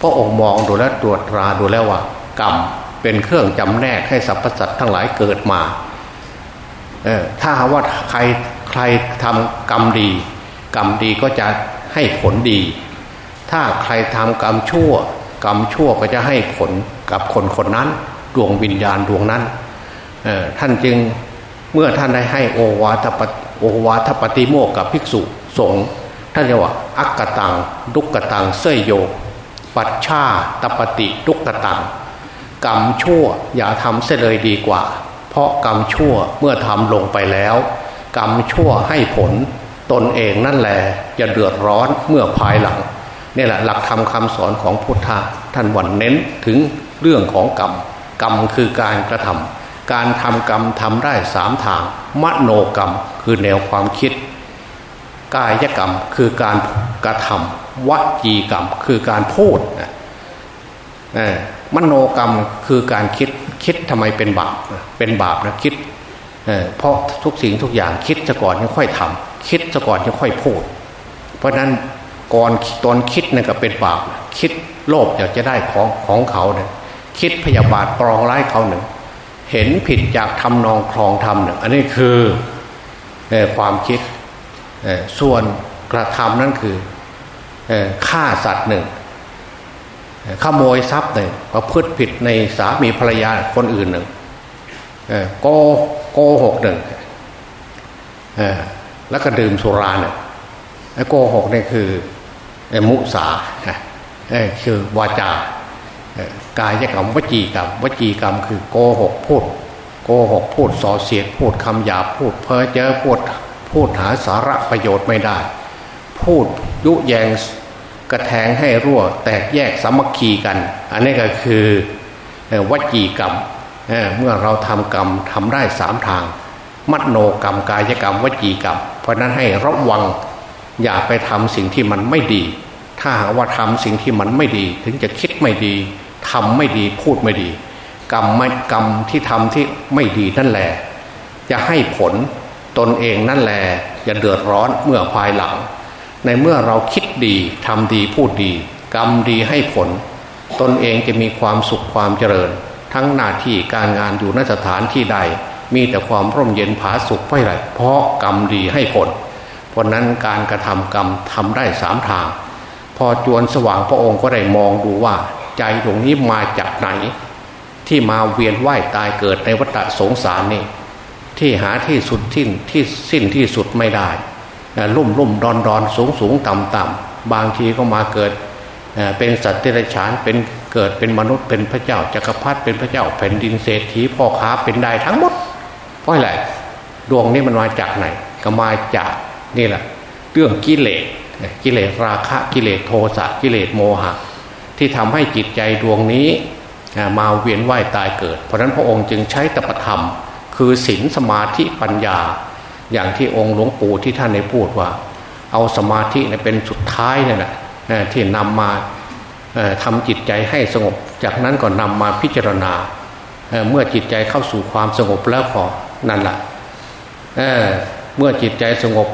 พระองค์มองดูแลตรวจตราดูแล้วว่ากรรมเป็นเครื่องจำแนกให้สรรพสัตว์ทั้งหลายเกิดมาเออถ้าว่าใครใครทำกรรมดี กรรมดีก็จะให้ผลดี ถ้าใครทำกรรมชั่ว กรรมชั่วก็จะให้ผลกับคนคนนั้น ดวงวิญญาณดวงนั้นท่านจึงเมื่อท่านได้ให้โอวาทป โอวาทปฏิโมกกับภิกษุสงฆ์ท่านเรียกว่า อักกตังดุกกตังเสยโย ปัชชาตปฏิดุกกตัง กรรมชั่วอย่าทำเสียเลยดีกว่า เพราะกรรมชั่วเมื่อทำลงไปแล้ว กรรมชั่วให้ผลตนเองนั่นแหละจะเดือดร้อนเมื่อภายหลังนี่แหละหลักธรรมคาสอนของพุทธะท่านวันเน้นถึงเรื่องของกรรม กรรมคือการกระทำ การทำกรรมทำได้สามทาง มโนกรรมคือแนวความคิด กายกรรมคือการกระทำวจีกรรมคือการพูดนะมโนกรรมคือการคิดคิดทำไมเป็นบาปเป็นบาปนะคิดเพราะทุกสิ่งทุกอย่างคิดจะก่อนยังค่อยทำคิดจะก่อนยังค่อยพูด เพราะนั้นก่อนตอนคิดนี่ก็เป็นบาปคิดโลภอยากจะได้ของของเขาเนี่ยคิดพยาบาทปรองร้ายเขาหนึ่ง เห็นผิดจากทำนองครองทำหนึ่งอันนี้คือความคิดส่วนกระทำนั่นคือฆ่าสัตว์หนึ่งขโมยทรัพย์หนึ่งประพฤติผิดในสามีภรรยาคนอื่นหนึ่งโกโกหกหนึ่งแล้วก็ดื่มสุราเนี่ยโกหกนี่คือมุสาคือวาจา กายกรรมวจีกรรมวจีกรรมคือโกหกพูดโกหกพูดส่อเสียดพูดคำหยาพูดเพ้อเจ้อพูดพูดหาสาระประโยชน์ไม่ได้ พูดยุแยงกระแทงให้รั่ว แตกแยกสามัคคีกัน อันนี้ก็คือวจีกรรมเมื่อเราทำกรรมทำได้สามทาง มัดโนกรรมกายกรรมวจีกรรม เพราะนั้นให้ระวังอย่าไปทำสิ่งที่มันไม่ดี ถ้าหากว่าทำสิ่งที่มันไม่ดี ถึงจะคิดไม่ดี ทำไม่ดีพูดไม่ดี กรรมไม่กรรมที่ทำที่ไม่ดีนั่นแหละจะให้ผลตนเองนั่นแหละจะเดือดร้อนเมื่อภายหลัง ในเมื่อเราคิดดีทำดีพูดดี กรรมดีให้ผล ตนเองจะมีความสุขความเจริญ ทั้งหน้าที่การงานอยู่นสถานที่ใด มีแต่ความร่มเย็นผาสุขไปไหลเพราะกรรมดีให้ผล เพราะนั้นการกระทำกรรมทำได้สามทาง พอจวนสว่างพระองค์ก็ได้มองดูว่า ใจตรงนี้มาจากไหน ที่มาเวียนว่ายตายเกิดในวัฏสงสารนี่ที่หาที่สุดทิ้นที่สิ้นที่สุดไม่ได้ลุ่มลุ่มดอนดอนสูงสูงต่ำต่ำบางทีก็มาเกิดเป็นสัตว์เดรัจฉานเป็นเกิดเป็นมนุษย์เป็นพระเจ้าจักรพรรดิเป็นพระเจ้าแผ่นดินเศรษฐีพ่อค้าเป็นได้ทั้งหมดเพราะอะไรดวงนี้มันมาจากไหน ก็มาจากนี่แหละเรื่องกิเลสกิเลสราคะกิเลสโทสะกิเลสโมหะ ที่ทำให้จิตใจดวงนี้มาเวียนว่ายตายเกิด เพราะนั้นพระองค์จึงใช้ตปธรรม คือศีลสมาธิปัญญา อย่างที่องค์หลวงปู่ที่ท่านได้พูดว่า เอาสมาธิเป็นสุดท้ายนี่ยนะที่นำมาทำจิตใจให้สงบ จากนั้นก็นำมาพิจารณาเมื่อจิตใจเข้าสู่ความสงบแล้วพอนั่นแหละเเมื่อจิตใจสงบ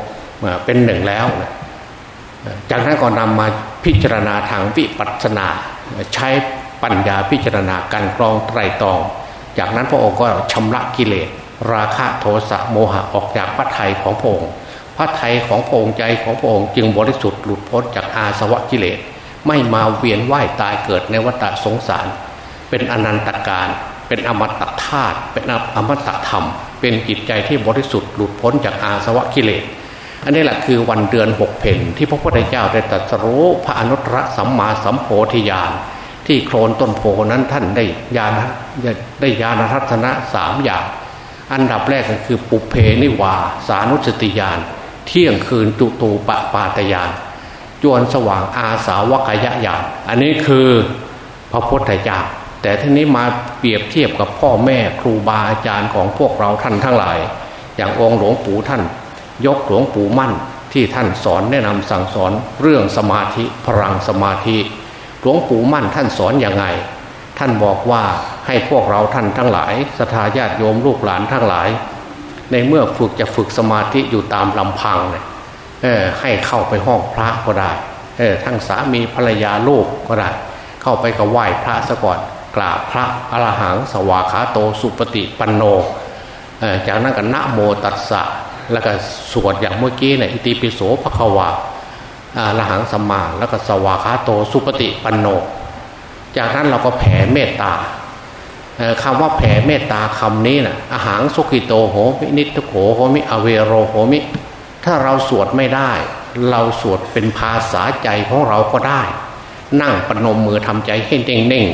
เป็นหนึ่งแล้ว จากนั้นก็นำมา พิจารณาทางวิปัสสนา ใช้ปัญญาพิจารณาการกรองไตรตรอง จากนั้นพระองค์ก็ชำระกิเลส ราคะโทสะโมหะออกจากพระไทยของพระองค์พระไทยของพระองค์ใจของพระองค์จึงบริสุทธิ์หลุดพ้นจากอาสวะกิเลส ไม่มาเวียนว่ายตายเกิดในวัฏสงสาร เป็นอนันตการเป็นอมตะธาตุเป็นอมตะธรรม เป็นจิตใจที่บริสุทธิ์หลุดพ้นจากอาสวะกิเลส อันนี้แหละคือวันเดือนหกเพนที่พระพุทธเจ้าได้ตรัสรู้พระอนุตตรสัมมาสัมโพธิญาณที่โคลนต้นโพนั้นท่านได้ญาณได้ญาณทัศนะสามอย่าง อันดับแรกก็คือปุเพนิวา สานุสติญาณเที่ยงคืนจุตูปปาตญาณจวนสว่างอาสาวกายญาณอันนี้คือพระพุทธเจ้าแต่ทีนี้มาเปรียบเทียบกับพ่อแม่ครูบาอาจารย์ของพวกเราท่านทั้งหลาย อย่างองค์หลวงปู่ท่าน ยกหลวงปู่มั่นที่ท่านสอนแนะนำสั่งสอนเรื่องสมาธิพลังสมาธิหลวงปู่มั่นท่านสอนอย่างไง ท่านบอกว่าให้พวกเราท่านทั้งหลายสทายาติโยมลูกหลานทั้งหลาย ในเมื่อฝึกจะฝึกสมาธิอยู่ตามลำพังเนี่ยให้เข้าไปห้องพระก็ได้ทั้งสามีภรรยาลูกก็ได้ เข้าไปก็ไหว้พระซะก่อนกราบพระอรหังสวาขาโตสุปฏิปันโนจากนั้นก็นะโมตัสสะ แล้วก็สวดอย่างเมื่อกี้เนี่ยอิติปิโสภควาละหังสัมมาแล้วก็สวากขาโตสุปฏิปันโน จากนั้นเราก็แผ่เมตตาคำว่าแผ่เมตตาคำนี้นะ่ะอาหารสุกิโตโหมินิทุโขโหมิอเวโรโหมิ ถ้าเราสวดไม่ได้ เราสวดเป็นภาษาใจของเราก็ได้ นั่งปนมมือทำใจให้เน่ง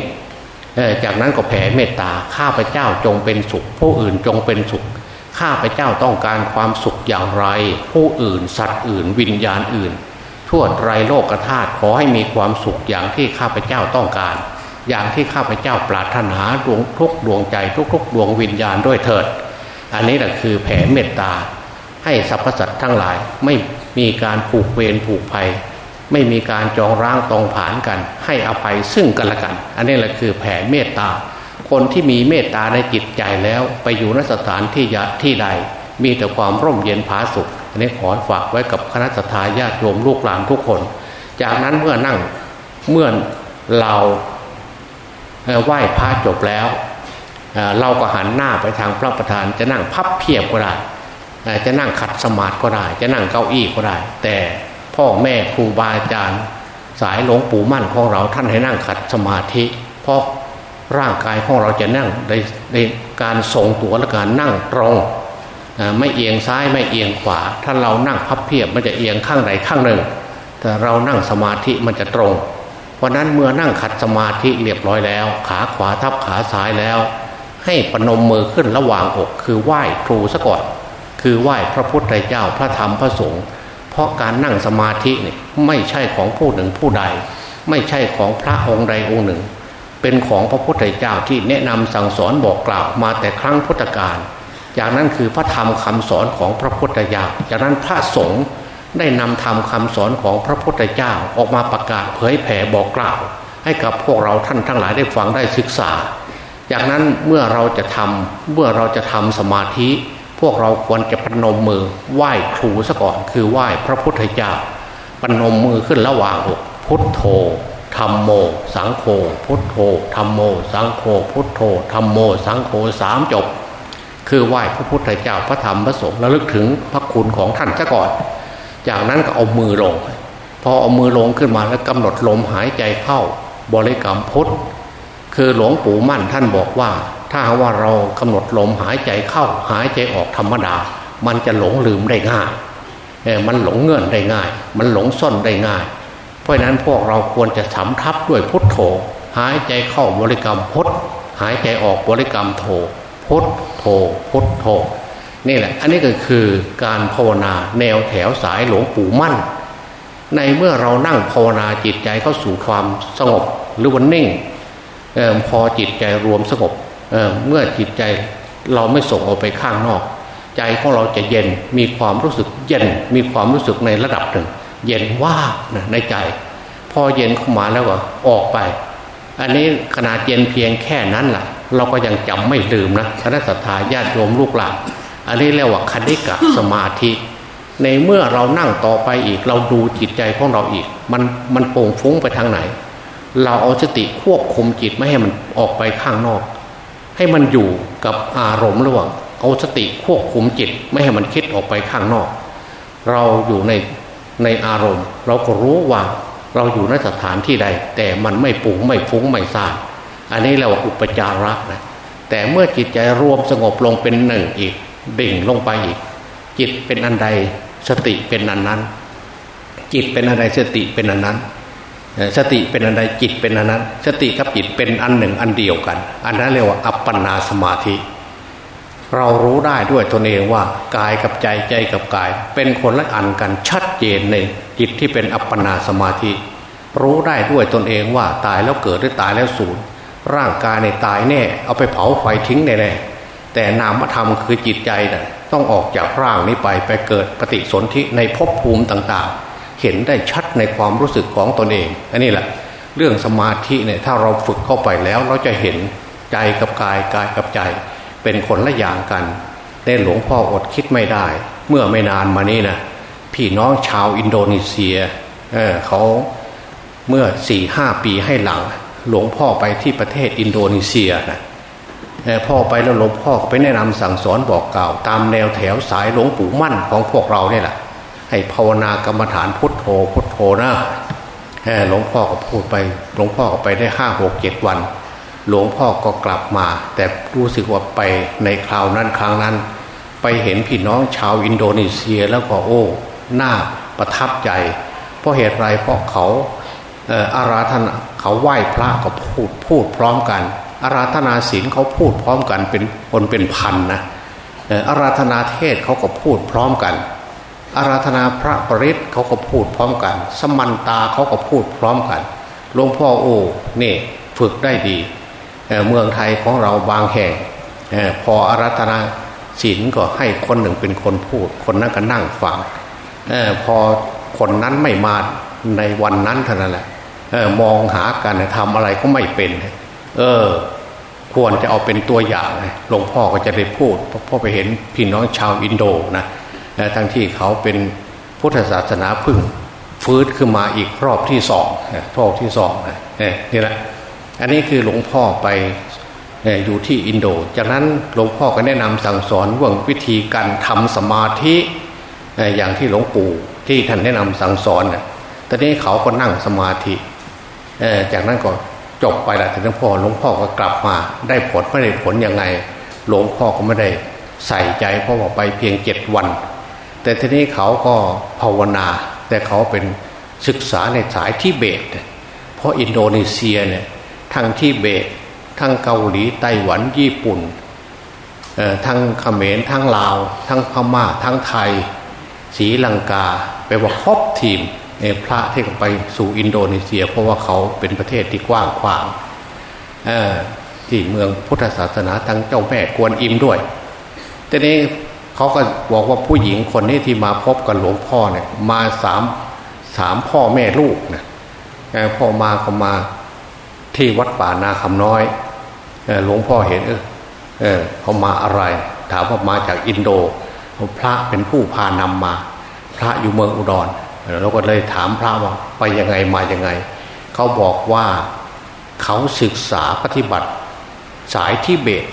ๆจากนั้นก็แผ่เมตตาข้าพเจ้าจงเป็นสุข ผู้อื่นจงเป็นสุข ข้าพเจ้าต้องการความสุขอย่างไร ผู้อื่น สัตว์อื่น วิญญาณอื่น ทั่วไรโลกธาตุขอให้มีความสุขอย่างที่ข้าพเจ้าต้องการ อย่างที่ข้าพเจ้าปรารถนาดวงทุกดวงใจทุกๆ ดวงวิญญาณด้วยเถิด อันนี้แหละคือแผ่เมตตา ให้สรรพสัตว์ทั้งหลายไม่มีการผูกเวรผูกภัย ไม่มีการจองร่างตองผานกัน ให้อภัยซึ่งกันและกัน อันนี้แหละคือแผ่เมตตา คนที่มีเมตตาในจิตใจแล้วไปอยู่นสถานที่ยะที่ใด มีแต่ความร่มเย็นผาสุขอันนี้ขอฝากไว้กับคณะทาญาติโยมลูกหลานทุกคน จากนั้นเมื่อนั่งเมื่อเราไหว้พระจบแล้ว เราก็หันหน้าไปทางพระประธาน จะนั่งพับเพียบก็ได้จะนั่งขัดสมาธิก็ได้ จะนั่งเก้าอี้ก็ได้ แต่พ่อแม่ครูบาอาจารย์ สายหลวงปู่มั่นของเราท่านให้นั่งขัดสมาธิ เพราะ ร่างกายของเราจะนั่งในในการทรงตัวและการนั่งตรงไม่เอียงซ้ายไม่เอียงขวา ถ้าเรานั่งพับเพียบมันจะเอียงข้างใดข้างหนึ่ง แต่เรานั่งสมาธิมันจะตรงเพราะนั้นเมื่อนั่งขัดสมาธิเรียบร้อยแล้ว ขาขวาทับขาซ้ายแล้ว ให้ปนมมือขึ้นระหว่างอกคือไหว้ครูซะก่อนคือไหว้พระพุทธเจ้าพระธรรมพระสงฆ์เพราะการนั่งสมาธิเนี่ยไม่ใช่ของผู้หนึ่งผู้ใด ไม่ใช่ของพระองค์ใดองค์หนึ่ง เป็นของพระพุทธเจ้าที่แนะนำสั่งสอนบอกกล่าวมาแต่ครั้งพุทธกาลจากนั้นคือพระธรรมคำสอนของพระพุทธเจ้าจากนั้นพระสงฆ์ได้นำธรรมคาสอนของพระพุทธเจ้าออกมาประกาศเผยแผ่บอกกล่าว ให้กับพวกเราท่านทั้งหลายได้ฟังได้ศึกษา จากนั้นเมื่อเราจะทำเมื่อเราจะทำสมาธิ พวกเราควรจะปนมมือไหว้ครูซะก่อนคือไหว้พระพุทธเจ้าปนมมือขึ้นระหว่างอกพุทโธ ธรรมโม สังโฆพุทโธธรรมโม สังโฆพุทโธธรรมโม สังโฆสามจบ คือไหว้พระพุทธเจ้าพระธรรมพระสงฆ์ระลึกถึงพระคุณของท่านซะก่อน จากนั้นก็เอามือลง พอเอามือลงขึ้นมาแล้วกำหนดลมหายใจเข้าบริกรรมพุทธคือหลวงปู่มั่นท่านบอกว่า ถ้าว่าเรากำหนดลมหายใจเข้าหายใจออกธรรมดา มันจะหลงลืมได้ง่ายมันหลงเงื่อนได้ง่าย มันหลงซ่อนได้ง่าย เพราะนั้นพวกเราควรจะสำทับด้วยพุทโธหายใจเข้าบริกรรมพุทหายใจออกบริกรรมโธพุทโธพุทโธนี่แหละ อันนี้ก็คือการภาวนาแนวแถวสายหลวงปู่มั่น ในเมื่อเรานั่งภาวนาจิตใจเข้าสู่ความสงบหรือวันนิ่งออพอจิตใจรวมสงบเเมื่อจิตใจเราไม่ส่งออกไปข้างนอก ใจของเราจะเย็นมีความรู้สึกเย็นมีความรู้สึกในระดับหนึ่ง เย็นว่าในใจ พอเย็นเข้ามาแล้วก็ออกไป อันนี้ขนาดเย็นเพียงแค่นั้นแหละเราก็ยังจำไม่ลืมนะคณะสัตยาญาติโยมลูกหลานอันนี้เรียกว่าคณิกะสมาธิ ในเมื่อเรานั่งต่อไปอีก เราดูจิตใจของเราอีก มันมันโป่งฟุ้งไปทางไหน เราเอาสติควบคุมจิตไม่ให้มันออกไปข้างนอก ให้มันอยู่กับอารมณ์ระหว่างเอาสติควบคุมจิตไม่ให้มันคิดออกไปข้างนอก เราอยู่ใน ในอารมณ์ เราก็รู้ว่าเราอยู่ในสถานที่ใด แต่มันไม่ปุ๋งไม่ฟุ้งไม่ซ่านอันนี้เราอุปจาระนะแต่เมื่อจิตใจรวมสงบลงเป็นหนึ่งอีกดิ่งลงไปอีก จิตเป็นอันใดสติเป็นอันนั้น จิตเป็นอันใดสติเป็นอันนั้น สติเป็นอันใดจิตเป็นอันนั้น สติกับจิตเป็นอันหนึ่งอันเดียวกัน อันนั้นเรียกว่าอัปปนาสมาธิ เรารู้ได้ด้วยตนเองว่ากายกับใจใจกับกาย เป็นคนละอันกันชัดเจนในจิตที่เป็นอัปปนาสมาธิ รู้ได้ด้วยตนเองว่าตายแล้วเกิดหรือตายแล้วสูญร่างกายในตายแน่ เอาไปเผาไฟทิ้งแน่แต่นามธรรมคือจิตใจน่ะต้องออกจากร่างนี้ไปไปเกิดปฏิสนธิในภพภูมิต่างๆ เห็นได้ชัดในความรู้สึกของตนเอง อันนี้แหละเรื่องสมาธิเนี่ยถ้าเราฝึกเข้าไปแล้วเราจะเห็นใจกับกายกายกับใจ เป็นคนละอย่างกันแต่หลวงพ่ออดคิดไม่ได้ เมื่อไม่นานมานี้นะพี่น้องชาวอินโดนีเซียเเขาเมื่อสี่ห้าปีให้หลัง หลวงพ่อไปที่ประเทศอินโดนีเซียนะพ่อไปแล้วหลวงพ่อไปแนะนำสั่งสอนบอกกล่าว ตามแนวแถวสายหลวงปู่มั่นของพวกเราเนี่ยแหละให้ภาวนากรรมฐานพุทโธพุทโธนะหลวงพ่อก็พูดไปหลวงพ่อก็ไปได้ห้าหกเจ็ดวัน หลวงพ่อก็กลับมา แต่รู้สึกว่าไปในคราวนั้นครั้งนั้น ไปเห็นพี่น้องชาวอินโดนีเซียแล้วก็โอ้หน้าประทับใจ เพราะเหตุไรเพราะเขาอาราธนาเขาไหว้พระก็พูดพูดพร้อมกันอาราธนาศีลเขาพูดพร้อมกันเป็นคนเป็นพันนะอาราธนาเทศเขาก็พูดพร้อมกันอาราธนาพระปริศเขาก็พูดพร้อมกัน สมันตาเขาก็พูดพร้อมกันหลวงพ่อโอ้เนี่ฝึกได้ดี เมืองไทยของเราบางแห่งพออาราธนาศีลก็ให้คนหนึ่งเป็นคนพูด คนนั้นก็นั่งฟังอพอคนนั้นไม่มาในวันนั้นเท่านั้นแหละออมองหากันทำอะไรก็ไม่เป็น เออ ควรจะเอาเป็นตัวอย่างหลวงพ่อก็จะได้พูดพ่อไปเห็นพี่น้องชาวอินโดนะทั้งที่เขาเป็นพุทธศาสนาพึ่งฟื้นขึ้นมาอีกรอบที่สองรอบที่สองนี่แหละ อันนี้คือหลวงพ่อไปอยู่ที่อินโด จากนั้นหลวงพ่อก็แนะนำสั่งสอนเรื่องวิธีการทำสมาธิอย่างที่หลวงปู่ที่ท่านแนะนำสั่งสอนน่ยตอนนี้เขาก็นั่งสมาธิจากนั้นก็จบไปละแต่หลวงพ่อหลวงพ่อก็กลับมาได้ผลไม่ได้ผลยังไง หลวงพ่อก็ไม่ได้ใส่ใจเพราะว่าไปเพียงเจ็ดวัน แต่ทีนี้เขาก็ภาวนา แต่เขาเป็นศึกษาในสายทิเบต เพราะอินโดนีเซียเนี่ย ทั้งทิเบตทั้งเกาหลีไต้หวันญี่ปุ่นทั้งเขมรทั้งลาว ทั้งพม่า ทั้งไทยศรีลังกาไปว่าครบทีมพระที่ไปสู่อินโดนีเซีย เพราะว่าเขาเป็นประเทศที่กว้างขวางที่เมืองพุทธศาสนาทั้งเจ้าแม่กวนอิมด้วยทีนี้เขาก็บอกว่าผู้หญิงคนนี้ที่มาพบกับหลวงพ่อเนี่ยมาสามสามพ่อแม่ลูกนะพ่อมาก็มา ที่วัดป่านาคำน้อยหลวงพ่อเห็นเออเขามาอะไร ถามว่ามาจากอินโด พระเป็นผู้พานำมา พระอยู่เมืองอุดรเราก็เลยถามพระว่าไปยังไงมายังไง เขาบอกว่าเขาศึกษาปฏิบัติ สายที่เบต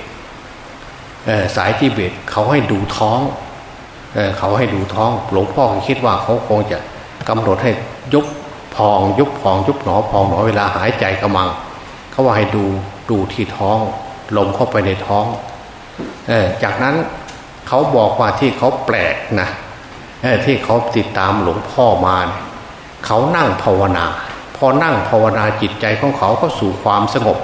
สายที่เบตเขาให้ดูท้องเเขาให้ดูท้องหลวงพ่อคิดว่าเขาคงจะกำหนดให้ยุบพองยุบพองยุบหนอพองหนอเวลาหายใจกำมัง เขาว่าให้ดูดูที่ท้อง ลมเข้าไปในท้องอจากนั้นเขาบอกว่าที่เขาแปลกนะที่เขาติดตามหลวงพ่อมาเขานั่งภาวนา พอนั่งภาวนาจิตใจของเขาเข้าสู่ความสงบ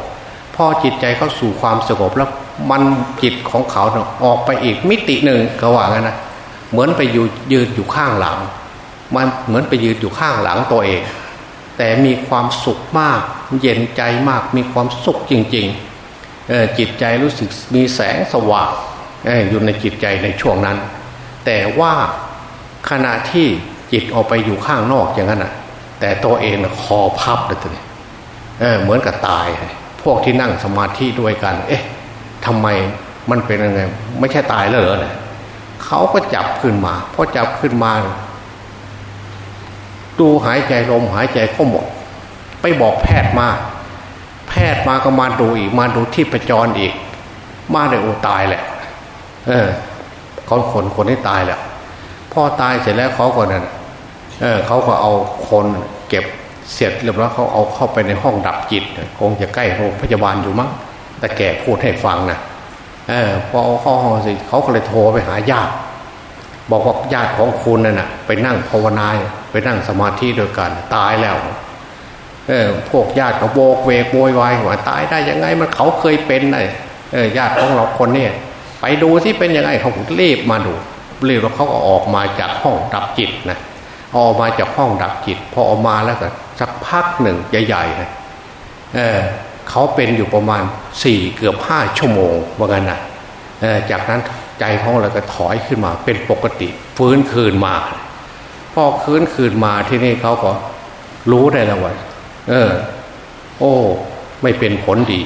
พอจิตใจเข้าสู่ความสงบแล้วมันจิตของเขาเนาะออกไปอีกมิติหนึ่งก็ว่างั้นนะเหมือนไปอยู่ยืนอยู่ข้างหลัง มันเหมือนไปยืนอยู่ข้างหลังตัวเอง แต่มีความสุขมาก เย็นใจมากมีความสุขจริงๆจิตใจรู้สึกมีแสงสว่างอยู่ในจิตใจในช่วงนั้น แต่ว่าขณะที่จิตออกไปอยู่ข้างนอกอย่างนั้นอะ แต่ตัวเองคอพับเลยทีนี้เเหมือนกับตาย พวกที่นั่งสมาธิด้วยกัน เอ๊ะทำไมมันเป็นยังไง ไม่ใช่ตายแล้วเหรอเนี่ยเขาก็จับขึ้นมาพอจับขึ้นมา ดูหายใจลมหายใจก็หมด ไปบอกแพทย์มา แพทย์มาก็มาดูอีก มาดูที่ประจรอีก มาเลยโอ้ตายแหละ เออเขาคนคนที่ตายแหละพ่อตายเสร็จแล้วเขาก็นั่นเออเขาก็เอาคนเก็บเสร็จเรียบร้อยเขาเอาเข้าไปในห้องดับจิต คงจะใกล้โรงพยาบาลอยู่มั้งแต่แกพูดให้ฟังนะเออพอเอาเข้าห้องสิเขาก็เลยโทรไปหาญาติ บอกว่าญาติของคุณนั่นน่ะ ไปนั่งภาวนาไปนั่งสมาธิโดยกันตายแล้ว เออพวกญาติก็โบกเวกโวยวายว่าตายได้ยังไงมันเขาเคยเป็นไงเออญาติของเราคนนี้ไปดูที่เป็นยังไงเขารีบมาดูเรียกว่าเขาก็ออกมาจากห้องดับจิตนะออกมาจากห้องดับจิต พอออกมาแล้วก็สักพักหนึ่งใหญ่ๆนะเออเขาเป็นอยู่ประมาณสี่เกือบห้าชั่วโมงว่างั้นนะเออจากนั้นใจของเราก็ถอยขึ้นมาเป็นปกติฟื้นคืนมา พอคืนคืนมาที่นี่เขาก็รู้ได้แล้วว่า เออ โอ้ ไม่เป็นผลดี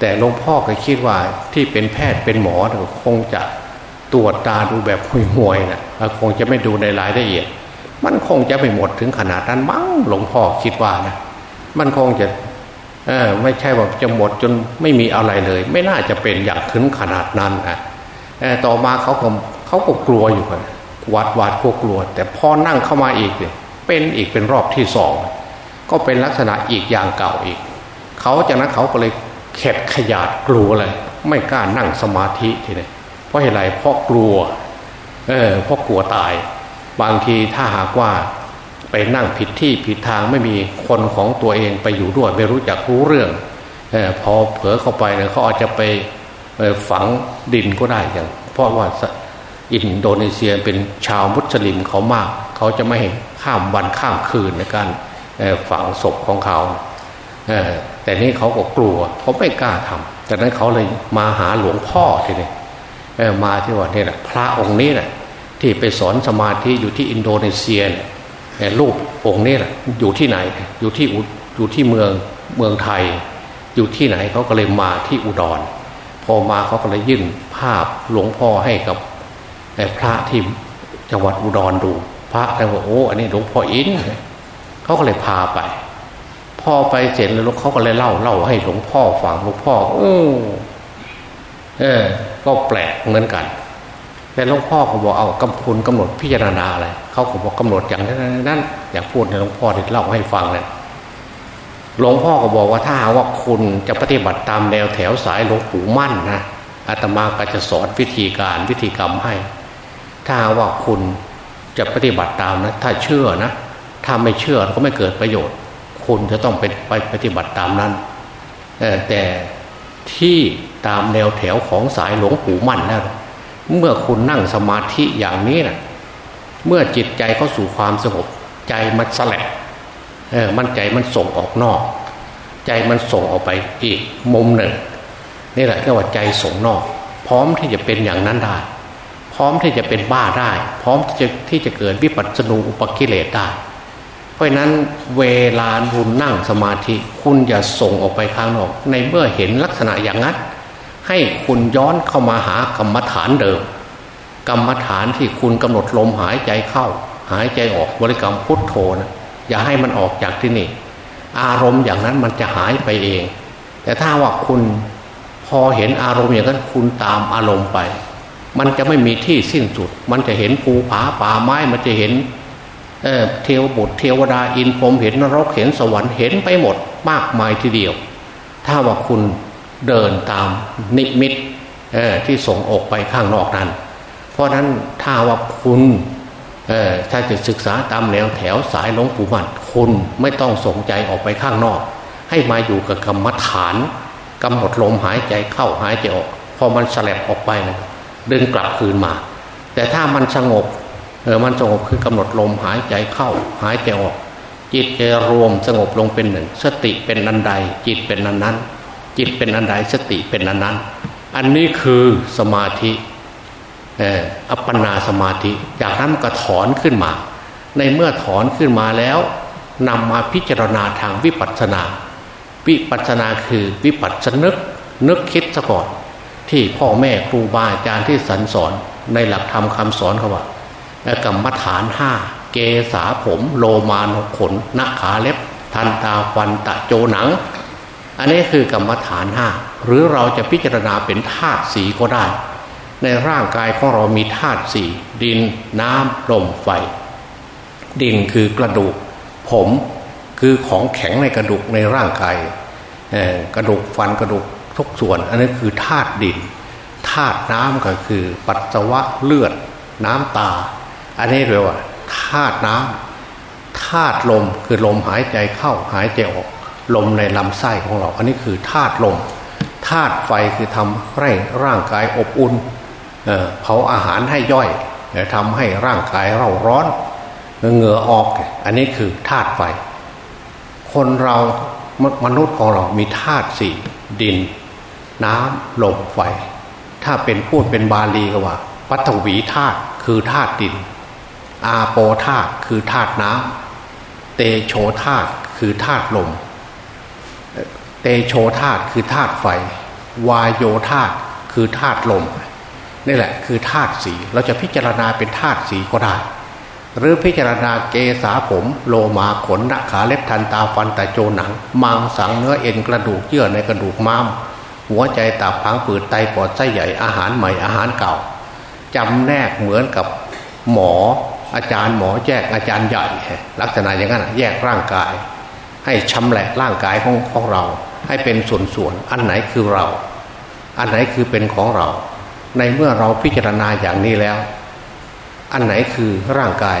แต่หลวงพ่อก็คิดว่าที่เป็นแพทย์เป็นหมอคงจะตรวจตาดูแบบห่วยๆนะคงจะไม่ดูในรายละเอียด มันคงจะไม่หมดถึงขนาดนั้นมั้งหลวงพ่อคิดว่านะมันคงจะเออไม่ใช่ว่าจะหมดจนไม่มีอะไรเลย ไม่น่าจะเป็นอย่างถึงขนาดนั้นอะต่อมาเขาก็เขาก็กลัวอยู่กันวัดวัดพวกกลัว แต่พอนั่งเข้ามาอีกเนี่ยเป็นอีกเป็นรอบที่สอง ก็เป็นลักษณะอีกอย่างเก่าอีก เขาจากนั้นเขาก็เลยเข็ดขยาดกลัวเลย ไม่กล้านั่งสมาธิทีนี้เพราะเหตุไรเพราะกลัวเออเพราะกลัวตาย บางทีถ้าหากว่าไปนั่งผิดที่ผิดทางไม่มีคนของตัวเองไปอยู่ด้วยไม่รู้จักรู้เรื่องออพอเผลอเข้าไปเนี่ยเขาอาจจะไปฝังดินก็ได้อย่าง เพราะว่าอินโดนีเซียเป็นชาวมุสลิมเขามาก เขาจะไม่ข้ามวันข้ามคืนในการ ฝังศพของเขาแต่นี่เขาก็กลัวเขาไม่กล้าทำจากนั้นเขาเลยมาหาหลวงพ่อทีนี้มาที่ว่านี่แหละพระองค์นี้แหละที่ไปสอนสมาธิอยู่ที่อินโดนีเซียรูปองค์นี้แหละอยู่ที่ไหนอยู่ที่อยู่ที่เมืองเมืองไทย อยู่ที่ไหนเขาก็เลยมาที่อุดร พอมาเขาก็เลยยื่นภาพหลวงพ่อให้กับพระที่จังหวัดอุดรดู พระท่านบอกโอ้อันนี้หลวงพ่ออิน เขาก็เลยพาไป พ่อไปเสร็จแล้วเขาก็เลยเล่าเล่าให้หลวงพ่อฟังหลวงพ่อเออเออ ก็แปลกเหมือนกัน แต่หลวงพ่อเขาบอกเอากำคุณกำหนดพิจารณาอะไรเขาก็บอกกำหนดอย่างนั้นนั้นอยากพูดในหลวงพ่อที่เล่าให้ฟังเลยหลวงพ่อก็บอกว่าถ้าว่าคุณจะปฏิบัติตามแนวแถวสายหลวงปู่มั่นนะอาตมาก็จะสอนวิธีการวิธีกรรมให้ ถ้าว่าคุณจะปฏิบัติตามนะ ถ้าเชื่อนะ ถ้าไม่เชื่อก็ไม่เกิดประโยชน์ คุณจะต้องไปไปปฏิบัติตามนั้นแต่ที่ตามแนวแถวของสายหลวงปู่มั่นแล้วเมื่อคุณนั่งสมาธิอย่างนี้นะเมื่อจิตใจเข้าสู่ความสงบใจมันสลบเออมันใจมันส่งออกนอก ใจมันส่งออกไปอีกมุมหนึ่งนี่แหละเรียกว่าใจส่งนอก พร้อมที่จะเป็นอย่างนั้นได้ พร้อมที่จะเป็นบ้าได้ พร้อมที่จะที่จะเกิดวิปัสสนูอุปกิเลสได้ ราะนั้นเวลาคุณนั่งสมาธิคุณอย่าส่งออกไปข้างนอก ในเมื่อเห็นลักษณะอย่างนั้น ให้คุณย้อนเข้ามาหากรรมฐานเดิม กรรมฐานที่คุณกำหนดลมหายใจเข้า หายใจออกบริกรรมพุทโธนะอย่าให้มันออกจากที่นี่ อารมณ์อย่างนั้นมันจะหายไปเอง แต่ถ้าว่าคุณพอเห็นอารมณ์อย่างนั้นคุณตามอารมณ์ไป มันจะไม่มีที่สิ้นสุด มันจะเห็นภูผาป่าไม้มันจะเห็น เทวบุตรเทวดาอินพรมเห็นนรกเห็นสวรรค์เห็นไปหมดมากมายทีเดียว ถ้าว่าคุณเดินตามนิมิตที่ส่งออกไปข้างนอกนั้น เพราะนั้นถ้าว่าคุณถ้าจะศึกษาตามแนวแถวสายหลวงปู่มันคุณไม่ต้องสนใจออกไปข้างนอก ให้มาอยู่กับกรรมฐานกำหนดลมหายใจเข้าหายใจออก พอมันสลับออกไปนะดึงกลับคืนมา แต่ถ้ามันสงบ เออมันสงบคือกำหนดลมหายใจเข้า หายใจออก จิตจะรวมสงบลงเป็นหนึ่ง สติเป็นอันใด จิตเป็นอันนั้น จิตเป็นอันใดสติเป็นอันนั้น อันนี้คือสมาธิอัปปนาสมาธิ จากนั้นก็ถอนขึ้นมา ในเมื่อถอนขึ้นมาแล้วนำมาพิจารณาทางวิปัสสนา วิปัสสนาคือวิปัสสนึกนึกคิดซะก่อน ที่พ่อแม่ครูบาอาจารย์ที่สอนสอนในหลักธรรมคาสอนเขาว่า กรรมฐานห้าเกษาผมโลมานขนนักขาเล็บ ทันตาฟันตะโจหนัง อันนี้คือกรรมฐานห้าหรือเราจะพิจารณาเป็นธาตุสีก็ได้ ในร่างกายของเรามีธาตุสีดินน้ำลมไฟ ดินคือกระดูก ผมคือของแข็งในกระดูกในร่างกายกระดูกฟันกระดูกทุกส่วน อันนี้คือธาตุดินธาตุน้ำก็คือปัสสาวะเลือดน้ำตา อันนี้เรียกว่าธาตุน้ำธาตุลมคือลมหายใจเข้าหายใจออก ลมในลำไส้ของเรา อันนี้คือธาตุลมธาตุไฟคือทำให้ร่างกายอบอุ่นเผาอาหารให้ย่อยทำให้ร่างกายเราร้อนเหงื่อออก อันนี้คือธาตุไฟ คนเรามนุษย์ของเรามีธาตุสี่ดิน น้ำลมไฟ ถ้าเป็นพูดเป็นบาลีก็ว่าปัทวีธาตุคือธาตุดิน อาโปธาตุคือธาตุน้ำเตโชธาตุคือธาตุลม เตโชธาตุคือธาตุไฟ วายโยธาตุคือธาตุลมนี่แหละคือธาตุสีเราจะพิจารณาเป็นธาตุสีก็ได้ หรือพิจารณาเกษาผม โลมาขนนักขาเล็บทันตาฟันตะโจหนัง มังสังเนื้อเอ็นกระดูกเยื่อในกระดูกม้าม หัวใจตับพังผืดไตปอดไส้ใหญ่อาหารใหม่อาหารเก่าจำแนกเหมือนกับหมอ อาจารย์หมอแยกอาจารย์ใหญ่ ลักษณะอย่างนั้นแยกร่างกาย ให้ชำแหละร่างกายของของเรา ให้เป็นส่วนๆอันไหนคือเรา อันไหนคือเป็นของเรา ในเมื่อเราพิจารณาอย่างนี้แล้ว อันไหนคือร่างกาย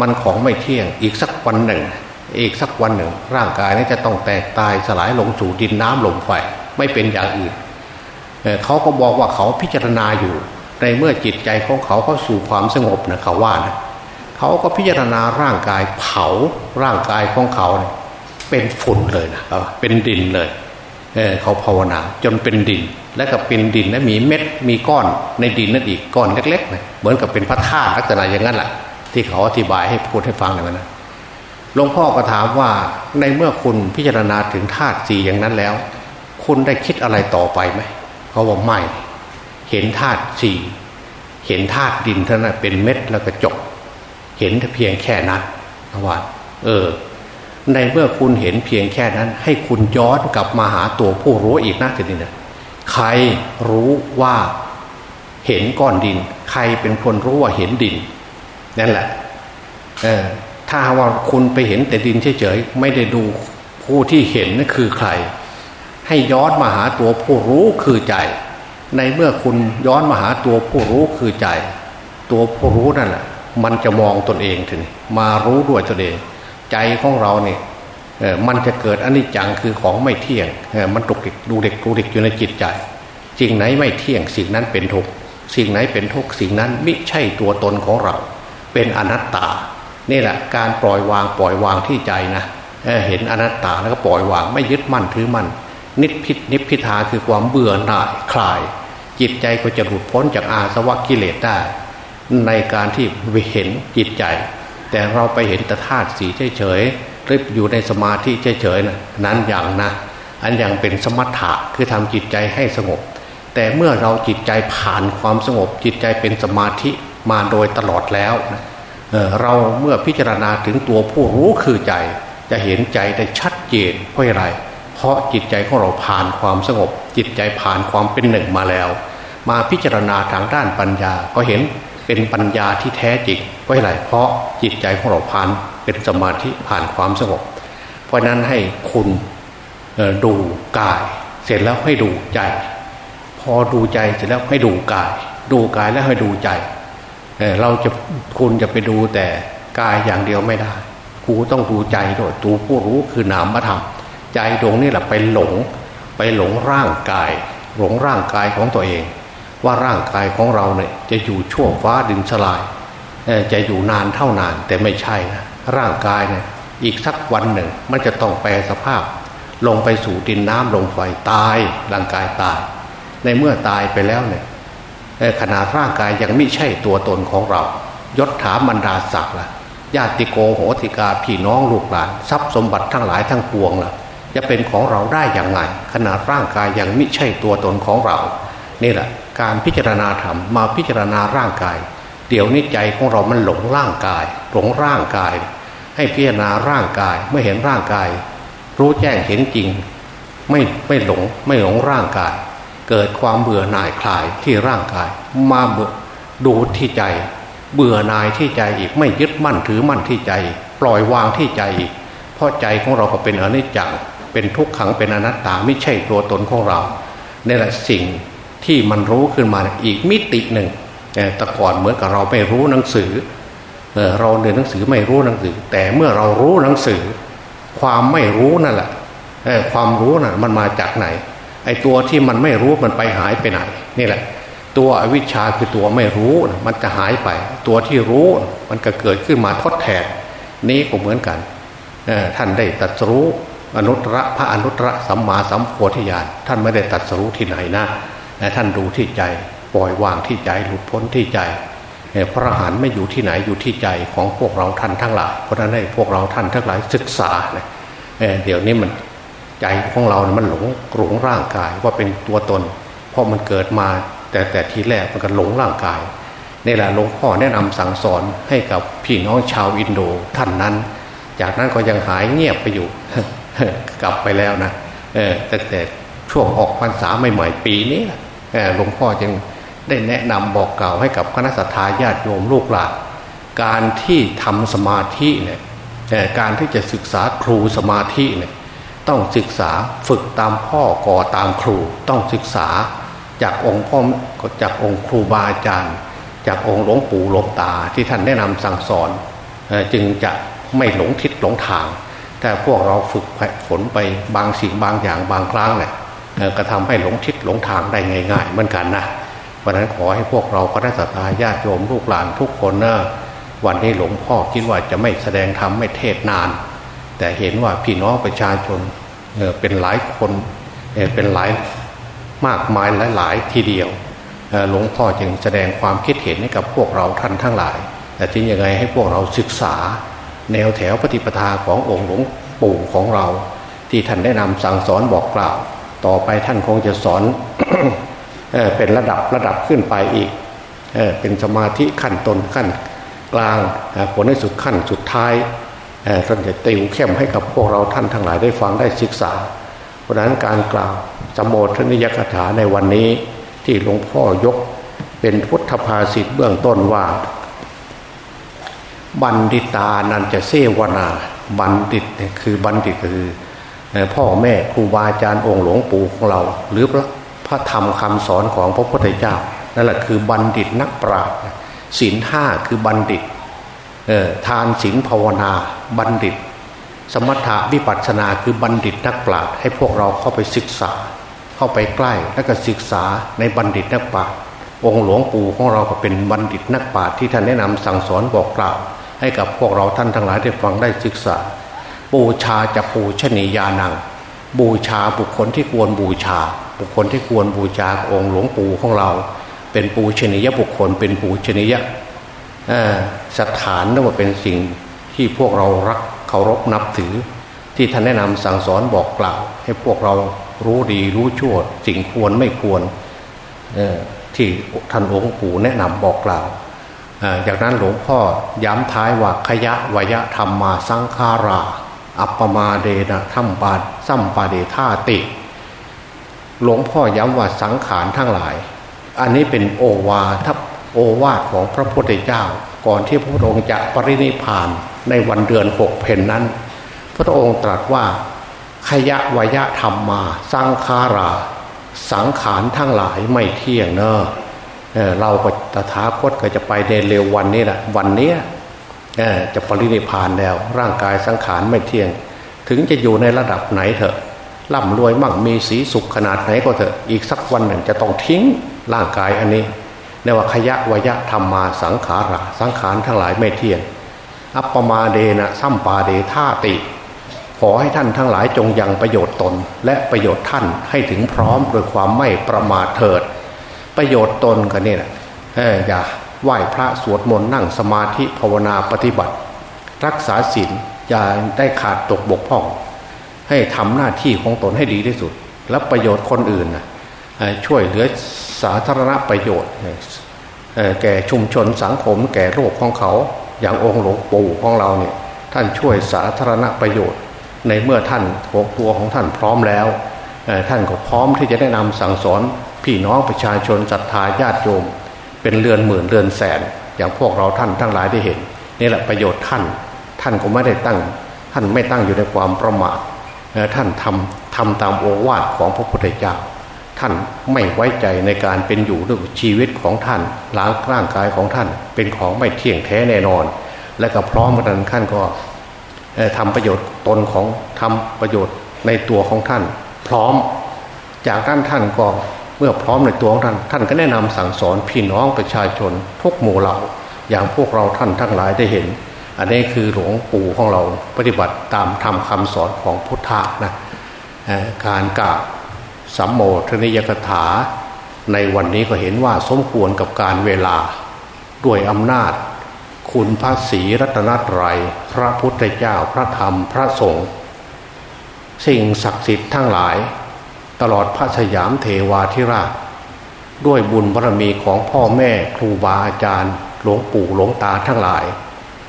มันของไม่เที่ยงอีกสักวันหนึ่ง อีกสักวันหนึ่ง ร่างกายนี้จะต้องแตกตายสลายลงสู่ดินน้ำลมไฟไม่เป็นอย่างอื่นเขาก็บอกว่าเขาพิจารณาอยู่ ในเมื่อจิตใจของเขาเข้าสู่ความสงบนะเขาว่านะ เขาก็พิจารณาร่างกายเผาร่างกายของเขาเนี่ยเป็นฝุ่นเลยนะเป็นดินเลยเเขาภาวนาจนเป็นดิน และก็เป็นดินและมีเม็ดมีก้อนในดินนั่นอีกก้อนเล็กๆนะเหมือนกับเป็นพระธาตุลักษณะอย่างนั้นแหละที่เขาอธิบายให้พูดให้ฟังเลยนะหลวงพ่อก็ถามว่าในเมื่อคุณพิจารณาถึงธาตุสี่อย่างนั้นแล้ว คุณได้คิดอะไรต่อไปไหมเขาบอกไม่ เห็นธาตุสี่เห็นธาตุดินเท่านั้นเป็นเม็ดแล้วก็จบ เห็นเพียงแค่นั้นว่าเออ ในเมื่อคุณเห็นเพียงแค่นั้น ให้คุณย้อนกลับมาหาตัวผู้รู้อีกนะทีนี้นะใครรู้ว่าเห็นก้อนดิน ใครเป็นคนรู้ว่าเห็นดินนั่นแหละเออถ้าว่าคุณไปเห็นแต่ดินเฉยๆไม่ได้ดูผู้ที่เห็นนั่นคือใคร ให้ย้อนมาหาตัวผู้รู้คือใจ ในเมื่อคุณย้อนมาหาตัวผู้รู้คือใจ ตัวผู้รู้นั่นแหละ มันจะมองตนเองถึงมารู้ด้วยตนเอง ใจของเราเนี่ยมันจะเกิดอนิจจังคือของไม่เที่ยงมันตกเด็กดูเด็กดูเด็กอยู่ในจิตใจสิ่งไหนไม่เที่ยงสิ่งนั้นเป็นทุกสิ่งไหนเป็นทุกสิ่งนั้นไม่ใช่ตัวตนของเรา เป็นอนัตตานี่แหละการปล่อยวางปล่อยวางที่ใจนะเเห็นอนัตตาแล้วก็ปล่อยวางไม่ยึดมั่นถือมั่นนิพพิทนิพพิทาคือความเบื่อหน่ายคลาย จิตใจก็จะหลุดพ้นจากอาสวะกิเลสได้ ในการที่เห็นจิตใจ แต่เราไปเห็นแต่ธาตุสีเฉยๆรืออยู่ในสมาธิเฉยๆนะนั้นอย่างนะอันอย่างเป็นสมถะคือทำจิตใจให้สงบ แต่เมื่อเราจิตใจผ่านความสงบ จิตใจเป็นสมาธิมาโดยตลอดแล้วนะเราเมื่อพิจารณาถึงตัวผู้รู้คือใจ จะเห็นใจได้ชัดเจนเพราะอะไร เพราะจิตใจของเราผ่านความสงบ จิตใจผ่านความเป็นหนึ่งมาแล้ว มาพิจารณาทางด้านปัญญาก็เห็น เป็นปัญญาที่แท้จริงเพราะอะไรเพราะจิตใจของเราผ่านเป็นสมาธิผ่านความสงบ เพราะนั้นให้คุณดูกาย เสร็จแล้วให้ดูใจ พอดูใจเสร็จแล้วให้ดูกาย ดูกายแล้วให้ดูใจเราจะคุณจะไปดูแต่กายอย่างเดียวไม่ได้ครูต้องดูใจด้วยตัวผู้รู้คือนามธรรมใจดวงนี่แหละไปหลง ไปหลงร่างกาย หลงร่างกายของตัวเอง ว่าร่างกายของเราเนี่ยจะอยู่ช่วงฟ้าดินสลายจะอยู่นานเท่านานแต่ไม่ใช่นะร่างกายเนี่ยอีกสักวันหนึ่ง มันจะต้องแปลสภาพ ลงไปสู่ดินน้ำลงไฟตายร่างกายตาย ในเมื่อตายไปแล้วเนี่ยขนาดร่างกายยังไม่ใช่ตัวตนของเรา ยศถาบรรดาศักดิ์ล่ะญาติโกโหติกาพี่น้องลูกหลาน ทรัพย์สมบัติทั้งหลายทั้งปวงล่ะ จะเป็นของเราได้อย่างไงขนาดร่างกายยังไม่ใช่ตัวตนของเรา นี่แหละ การพิจารณาธรรมมาพิจารณาร่างกาย เดี๋ยวนี้ใจของเรามันหลงร่างกาย หลงร่างกาย ให้พิจารณาร่างกายเมื่อเห็นร่างกาย รู้แจ้งเห็นจริง ไม่ไม่หลงไม่หลงร่างกาย เกิดความเบื่อหน่ายคลายที่ร่างกาย มาเบื่อดูที่ใจ เบื่อหน่ายที่ใจอีกไม่ยึดมั่นถือมั่นที่ใจ ปล่อยวางที่ใจอีกเพราะใจของเราก็เป็นอนิจจังเป็นทุกขังเป็นอนัตตาไม่ใช่ตัวตนของเรานี่แหละสิ่ง ที่มันรู้ขึ้นมาอีกมิติหนึ่งแต่ก่อนเหมือนกับเราไม่รู้หนังสือเราเรียนหนังสือไม่รู้หนังสือ แต่เมื่อเรารู้หนังสือ ความไม่รู้นั่นแหละความรู้น่ะมันมาจากไหน ไอ้ตัวที่มันไม่รู้มันไปหายไปไหนนี่แหละ ตัวอวิชชาคือตัวไม่รู้มันจะหายไป ตัวที่รู้มันก็เกิดขึ้นมาทดแทน นี้ก็เหมือนกันท่านได้ตัดรู้อนุตตรพระอนุตตรสัมมาสัมโพธิญาณท่านไม่ได้ตัดรู้ที่ไหนนะ ท่านดูที่ใจ ปล่อยวางที่ใจหลุดพ้นที่ใจพระอรหันต์ไม่อยู่ที่ไหนอยู่ที่ใจของพวกเราท่านทั้งหลาย เพราะนั้นให้พวกเราท่านทั้งหลายศึกษาเดี๋ยวนี้มันใจของเรามันหลงหลงร่างกายว่าเป็นตัวตน เพราะมันเกิดมา แต่แต่ทีแรกมันก็หลงร่างกายนี่แหละหลวงพ่อแนะนำสั่งสอนให้กับพี่น้องชาวอินโดท่านนั้น จากนั้นก็ยังหายเงียบไปอยู่ กลับไปแล้วนะเออแต่แต่ช่วงออกพรรษาใหม่ๆปีนี้หล หลวงพ่อจึงได้แนะนำบอกกล่าวให้กับคณะสัตยาญาติโยมลูกหลานการที่ทำสมาธิเนี่ยการที่จะศึกษาครูสมาธิเนี่ยต้องศึกษาฝึกตามพ่อก่อตามครู ต้องศึกษาจากองค์พ่อจากองค์ครูบาอาจารย์ จากองค์หลวงปู่หลวงตาที่ท่านแนะนำสั่งสอน จึงจะไม่หลงทิศหลงทาง แต่พวกเราฝึกฝนไปบางสิ่งบางอย่างบางครั้งเนี่ย ก็ทำให้หลงทิศหลงทางได้ง่าย ๆ เหมือนกันนะเพราะนั้นขอให้พวกเราคณะสัตยาญาติโยมลูกหลานทุกคนนะวันนี้หลวงพ่อคิดว่าจะไม่แสดงธรรมไม่เทศนาน แต่เห็นว่าพี่น้องประชาชนเป็นหลายคนเป็นหลายมากมายหลายๆทีเดียวหลวงพ่อจึงแสดงความคิดเห็นให้กับพวกเราท่านทั้งหลาย แต่ที่ยังไงให้พวกเราศึกษา แนวแถวปฏิปทาขององค์หลวงปู่ของเรา ที่ท่านได้นำสั่งสอนบอกกล่าว ต่อไปท่านคงจะสอนเเป็นระดับระดับขึ้นไปอีกเเป็นสมาธิขั้นตนขั้นกลางผลในสุดขั้นสุดท้ายท่านจะติวเข้มให้กับพวกเราท่านทั้งหลายได้ฟังได้ศึกษา เพราะนั้นการกล่าวสมโภชนิยกถาในวันนี้ที่หลวงพ่อยกเป็นพุทธภาษิตเบื้องต้นว่า บัณฑิตานันจะเสวนา บัณฑิตคือบัณฑิตคือ พ่อแม่ครูบาอาจารย์องค์หลวงปู่ของเรา หรือพระพระธรรมคำสอนของพระพุทธเจ้านั่นแหละคือบัณฑิตนักปราชญ์ศีลห้าคือบัณฑิตทานศีลภาวนาบัณฑิต สมถะวิปัสสนาคือบัณฑิตนักปราชญ์ให้พวกเราเข้าไปศึกษา เข้าไปใกล้แล้วก็ศึกษาในบัณฑิตนักปราชญ์องค์หลวงปู่ของเราก็เป็นบัณฑิตนักปราชญ์ที่ท่านแนะนำสั่งสอนบอกกล่าว ให้กับพวกเราท่านทั้งหลายได้ฟังได้ศึกษา บูชาจะปูชนียานัง บูชาบุคคลที่ควรบูชา บุคคลที่ควรบูชาองค์หลวงปู่ของเรา เป็นปูชนียบุคคล เป็นปูชนียสถานนั่นว่าเป็นสิ่งที่พวกเรารักเคารพนับถือ ที่ท่านแนะนำสั่งสอนบอกกล่าว ให้พวกเรารู้ดีรู้ชั่วสิ่งควรไม่ควรที่ท่านองค์ปู่แนะนำบอกกล่าวจากนั้นหลวงพ่อย้ำท้ายว่าขยะวยะธรรมมาสังขารา อัปปมาเดนะธรรมปาสัมปาเดธาติ หลวงพ่อย้ำว่าสังขารทั้งหลาย อันนี้เป็นโอวาทโอวาทของพระพุทธเจ้า ก่อนที่พระองค์จะปรินิพานในวันเดือนหกเพนนั้น พระองค์ตรัสว่าขยะวยะธรรมมา สังขารา สังขารทั้งหลายไม่เที่ยงเนอะเราก็ตถาคตก็จะไปในเร็ววันนี้แหละวันนี้ จะปรินิพานแล้ว ร่างกายสังขารไม่เที่ยง ถึงจะอยู่ในระดับไหนเถอะร่ำรวยมั่งมีสีสุขขนาดไหนก็เถอะอีกสักวันหนึ่งจะต้องทิ้งร่างกายอันนี้ในว่าขยะวยะธรรมมาสังขาระสังขารทั้งหลายไม่เที่ยง อัปปมาเดนะสัมปาเดท่าติ ขอให้ท่านทั้งหลายจงยังประโยชน์ตน และประโยชน์ท่านให้ถึงพร้อมโดยความไม่ประมาทเถิด ประโยชน์ตนกันนี่แหละอย่า ไหว้พระสวดมนต์นั่งสมาธิภาวนาปฏิบัติ รักษาศีลอย่าได้ขาดตกบกพร่อง ให้ทำหน้าที่ของตนให้ดีที่สุด และประโยชน์คนอื่นนะช่วยเหลือสาธารณประโยชน์ แก่ชุมชนสังคม แก่โลกของเขา อย่างองค์หลวงปู่ของเราเนี่ยท่านช่วยสาธารณประโยชน์ ในเมื่อท่านของตัวของท่านพร้อมแล้ว ท่านก็พร้อมที่จะได้นำสั่งสอนพี่น้องประชาชนศรัทธาญาติโยม เป็นเรือนหมื่นเรือนแสน อย่างพวกเราท่านทั้งหลายได้เห็นนี่แหละประโยชน์ท่าน ท่านก็ไม่ได้ตั้ง ท่านไม่ตั้งอยู่ในความประมาทท่านทำทำตามโอวาทของพระพุทธเจ้า ท่านไม่ไว้ใจในการเป็นอยู่ด้วยชีวิตของท่านล้างร่างกายของท่าน เป็นของไม่เที่ยงแท้แน่นอน และก็พร้อมกันท่านก็ทำประโยชน์ตนของทำประโยชน์ในตัวของท่าน พร้อม จากท่านท่านก็ เมื่อพร้อมในตัวของท่านท่านก็แนะนำสั่งสอนพี่น้องประชาชนทุกหมู่เหล่า อย่างพวกเราท่านทั้งหลายได้เห็น อันนี้คือหลวงปู่ของเราปฏิบัติตามทำคำสอนของพุทธะนะการกราบสัมโมทนิยกถา ในวันนี้ก็เห็นว่าสมควรกับการเวลาด้วยอำนาจ คุณพระศรีรัตนตรัยพระพุทธเจ้าพระธรรมพระสงฆ์สิ่งศักดิ์สิทธิ์ทั้งหลาย ตลอดพระสยามเทวาธิราช ด้วยบุญบารมีของพ่อแม่ครูบาอาจารย์ หลวงปู่หลวงตาทั้งหลาย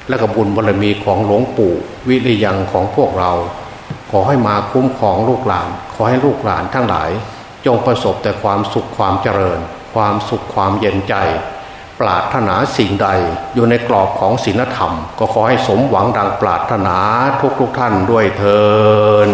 และก็บุญบารมีของหลวงปู่ วิริยังของพวกเรา ขอให้มาคุ้มของลูกหลาน ขอให้ลูกหลานทั้งหลาย จงประสบแต่ความสุขความเจริญ ความสุขความเย็นใจ ปราถนาสิ่งใดอยู่ในกรอบของศีลธรรม ก็ขอให้สมหวังดังปราถนาทุกทุกท่านด้วยเทอ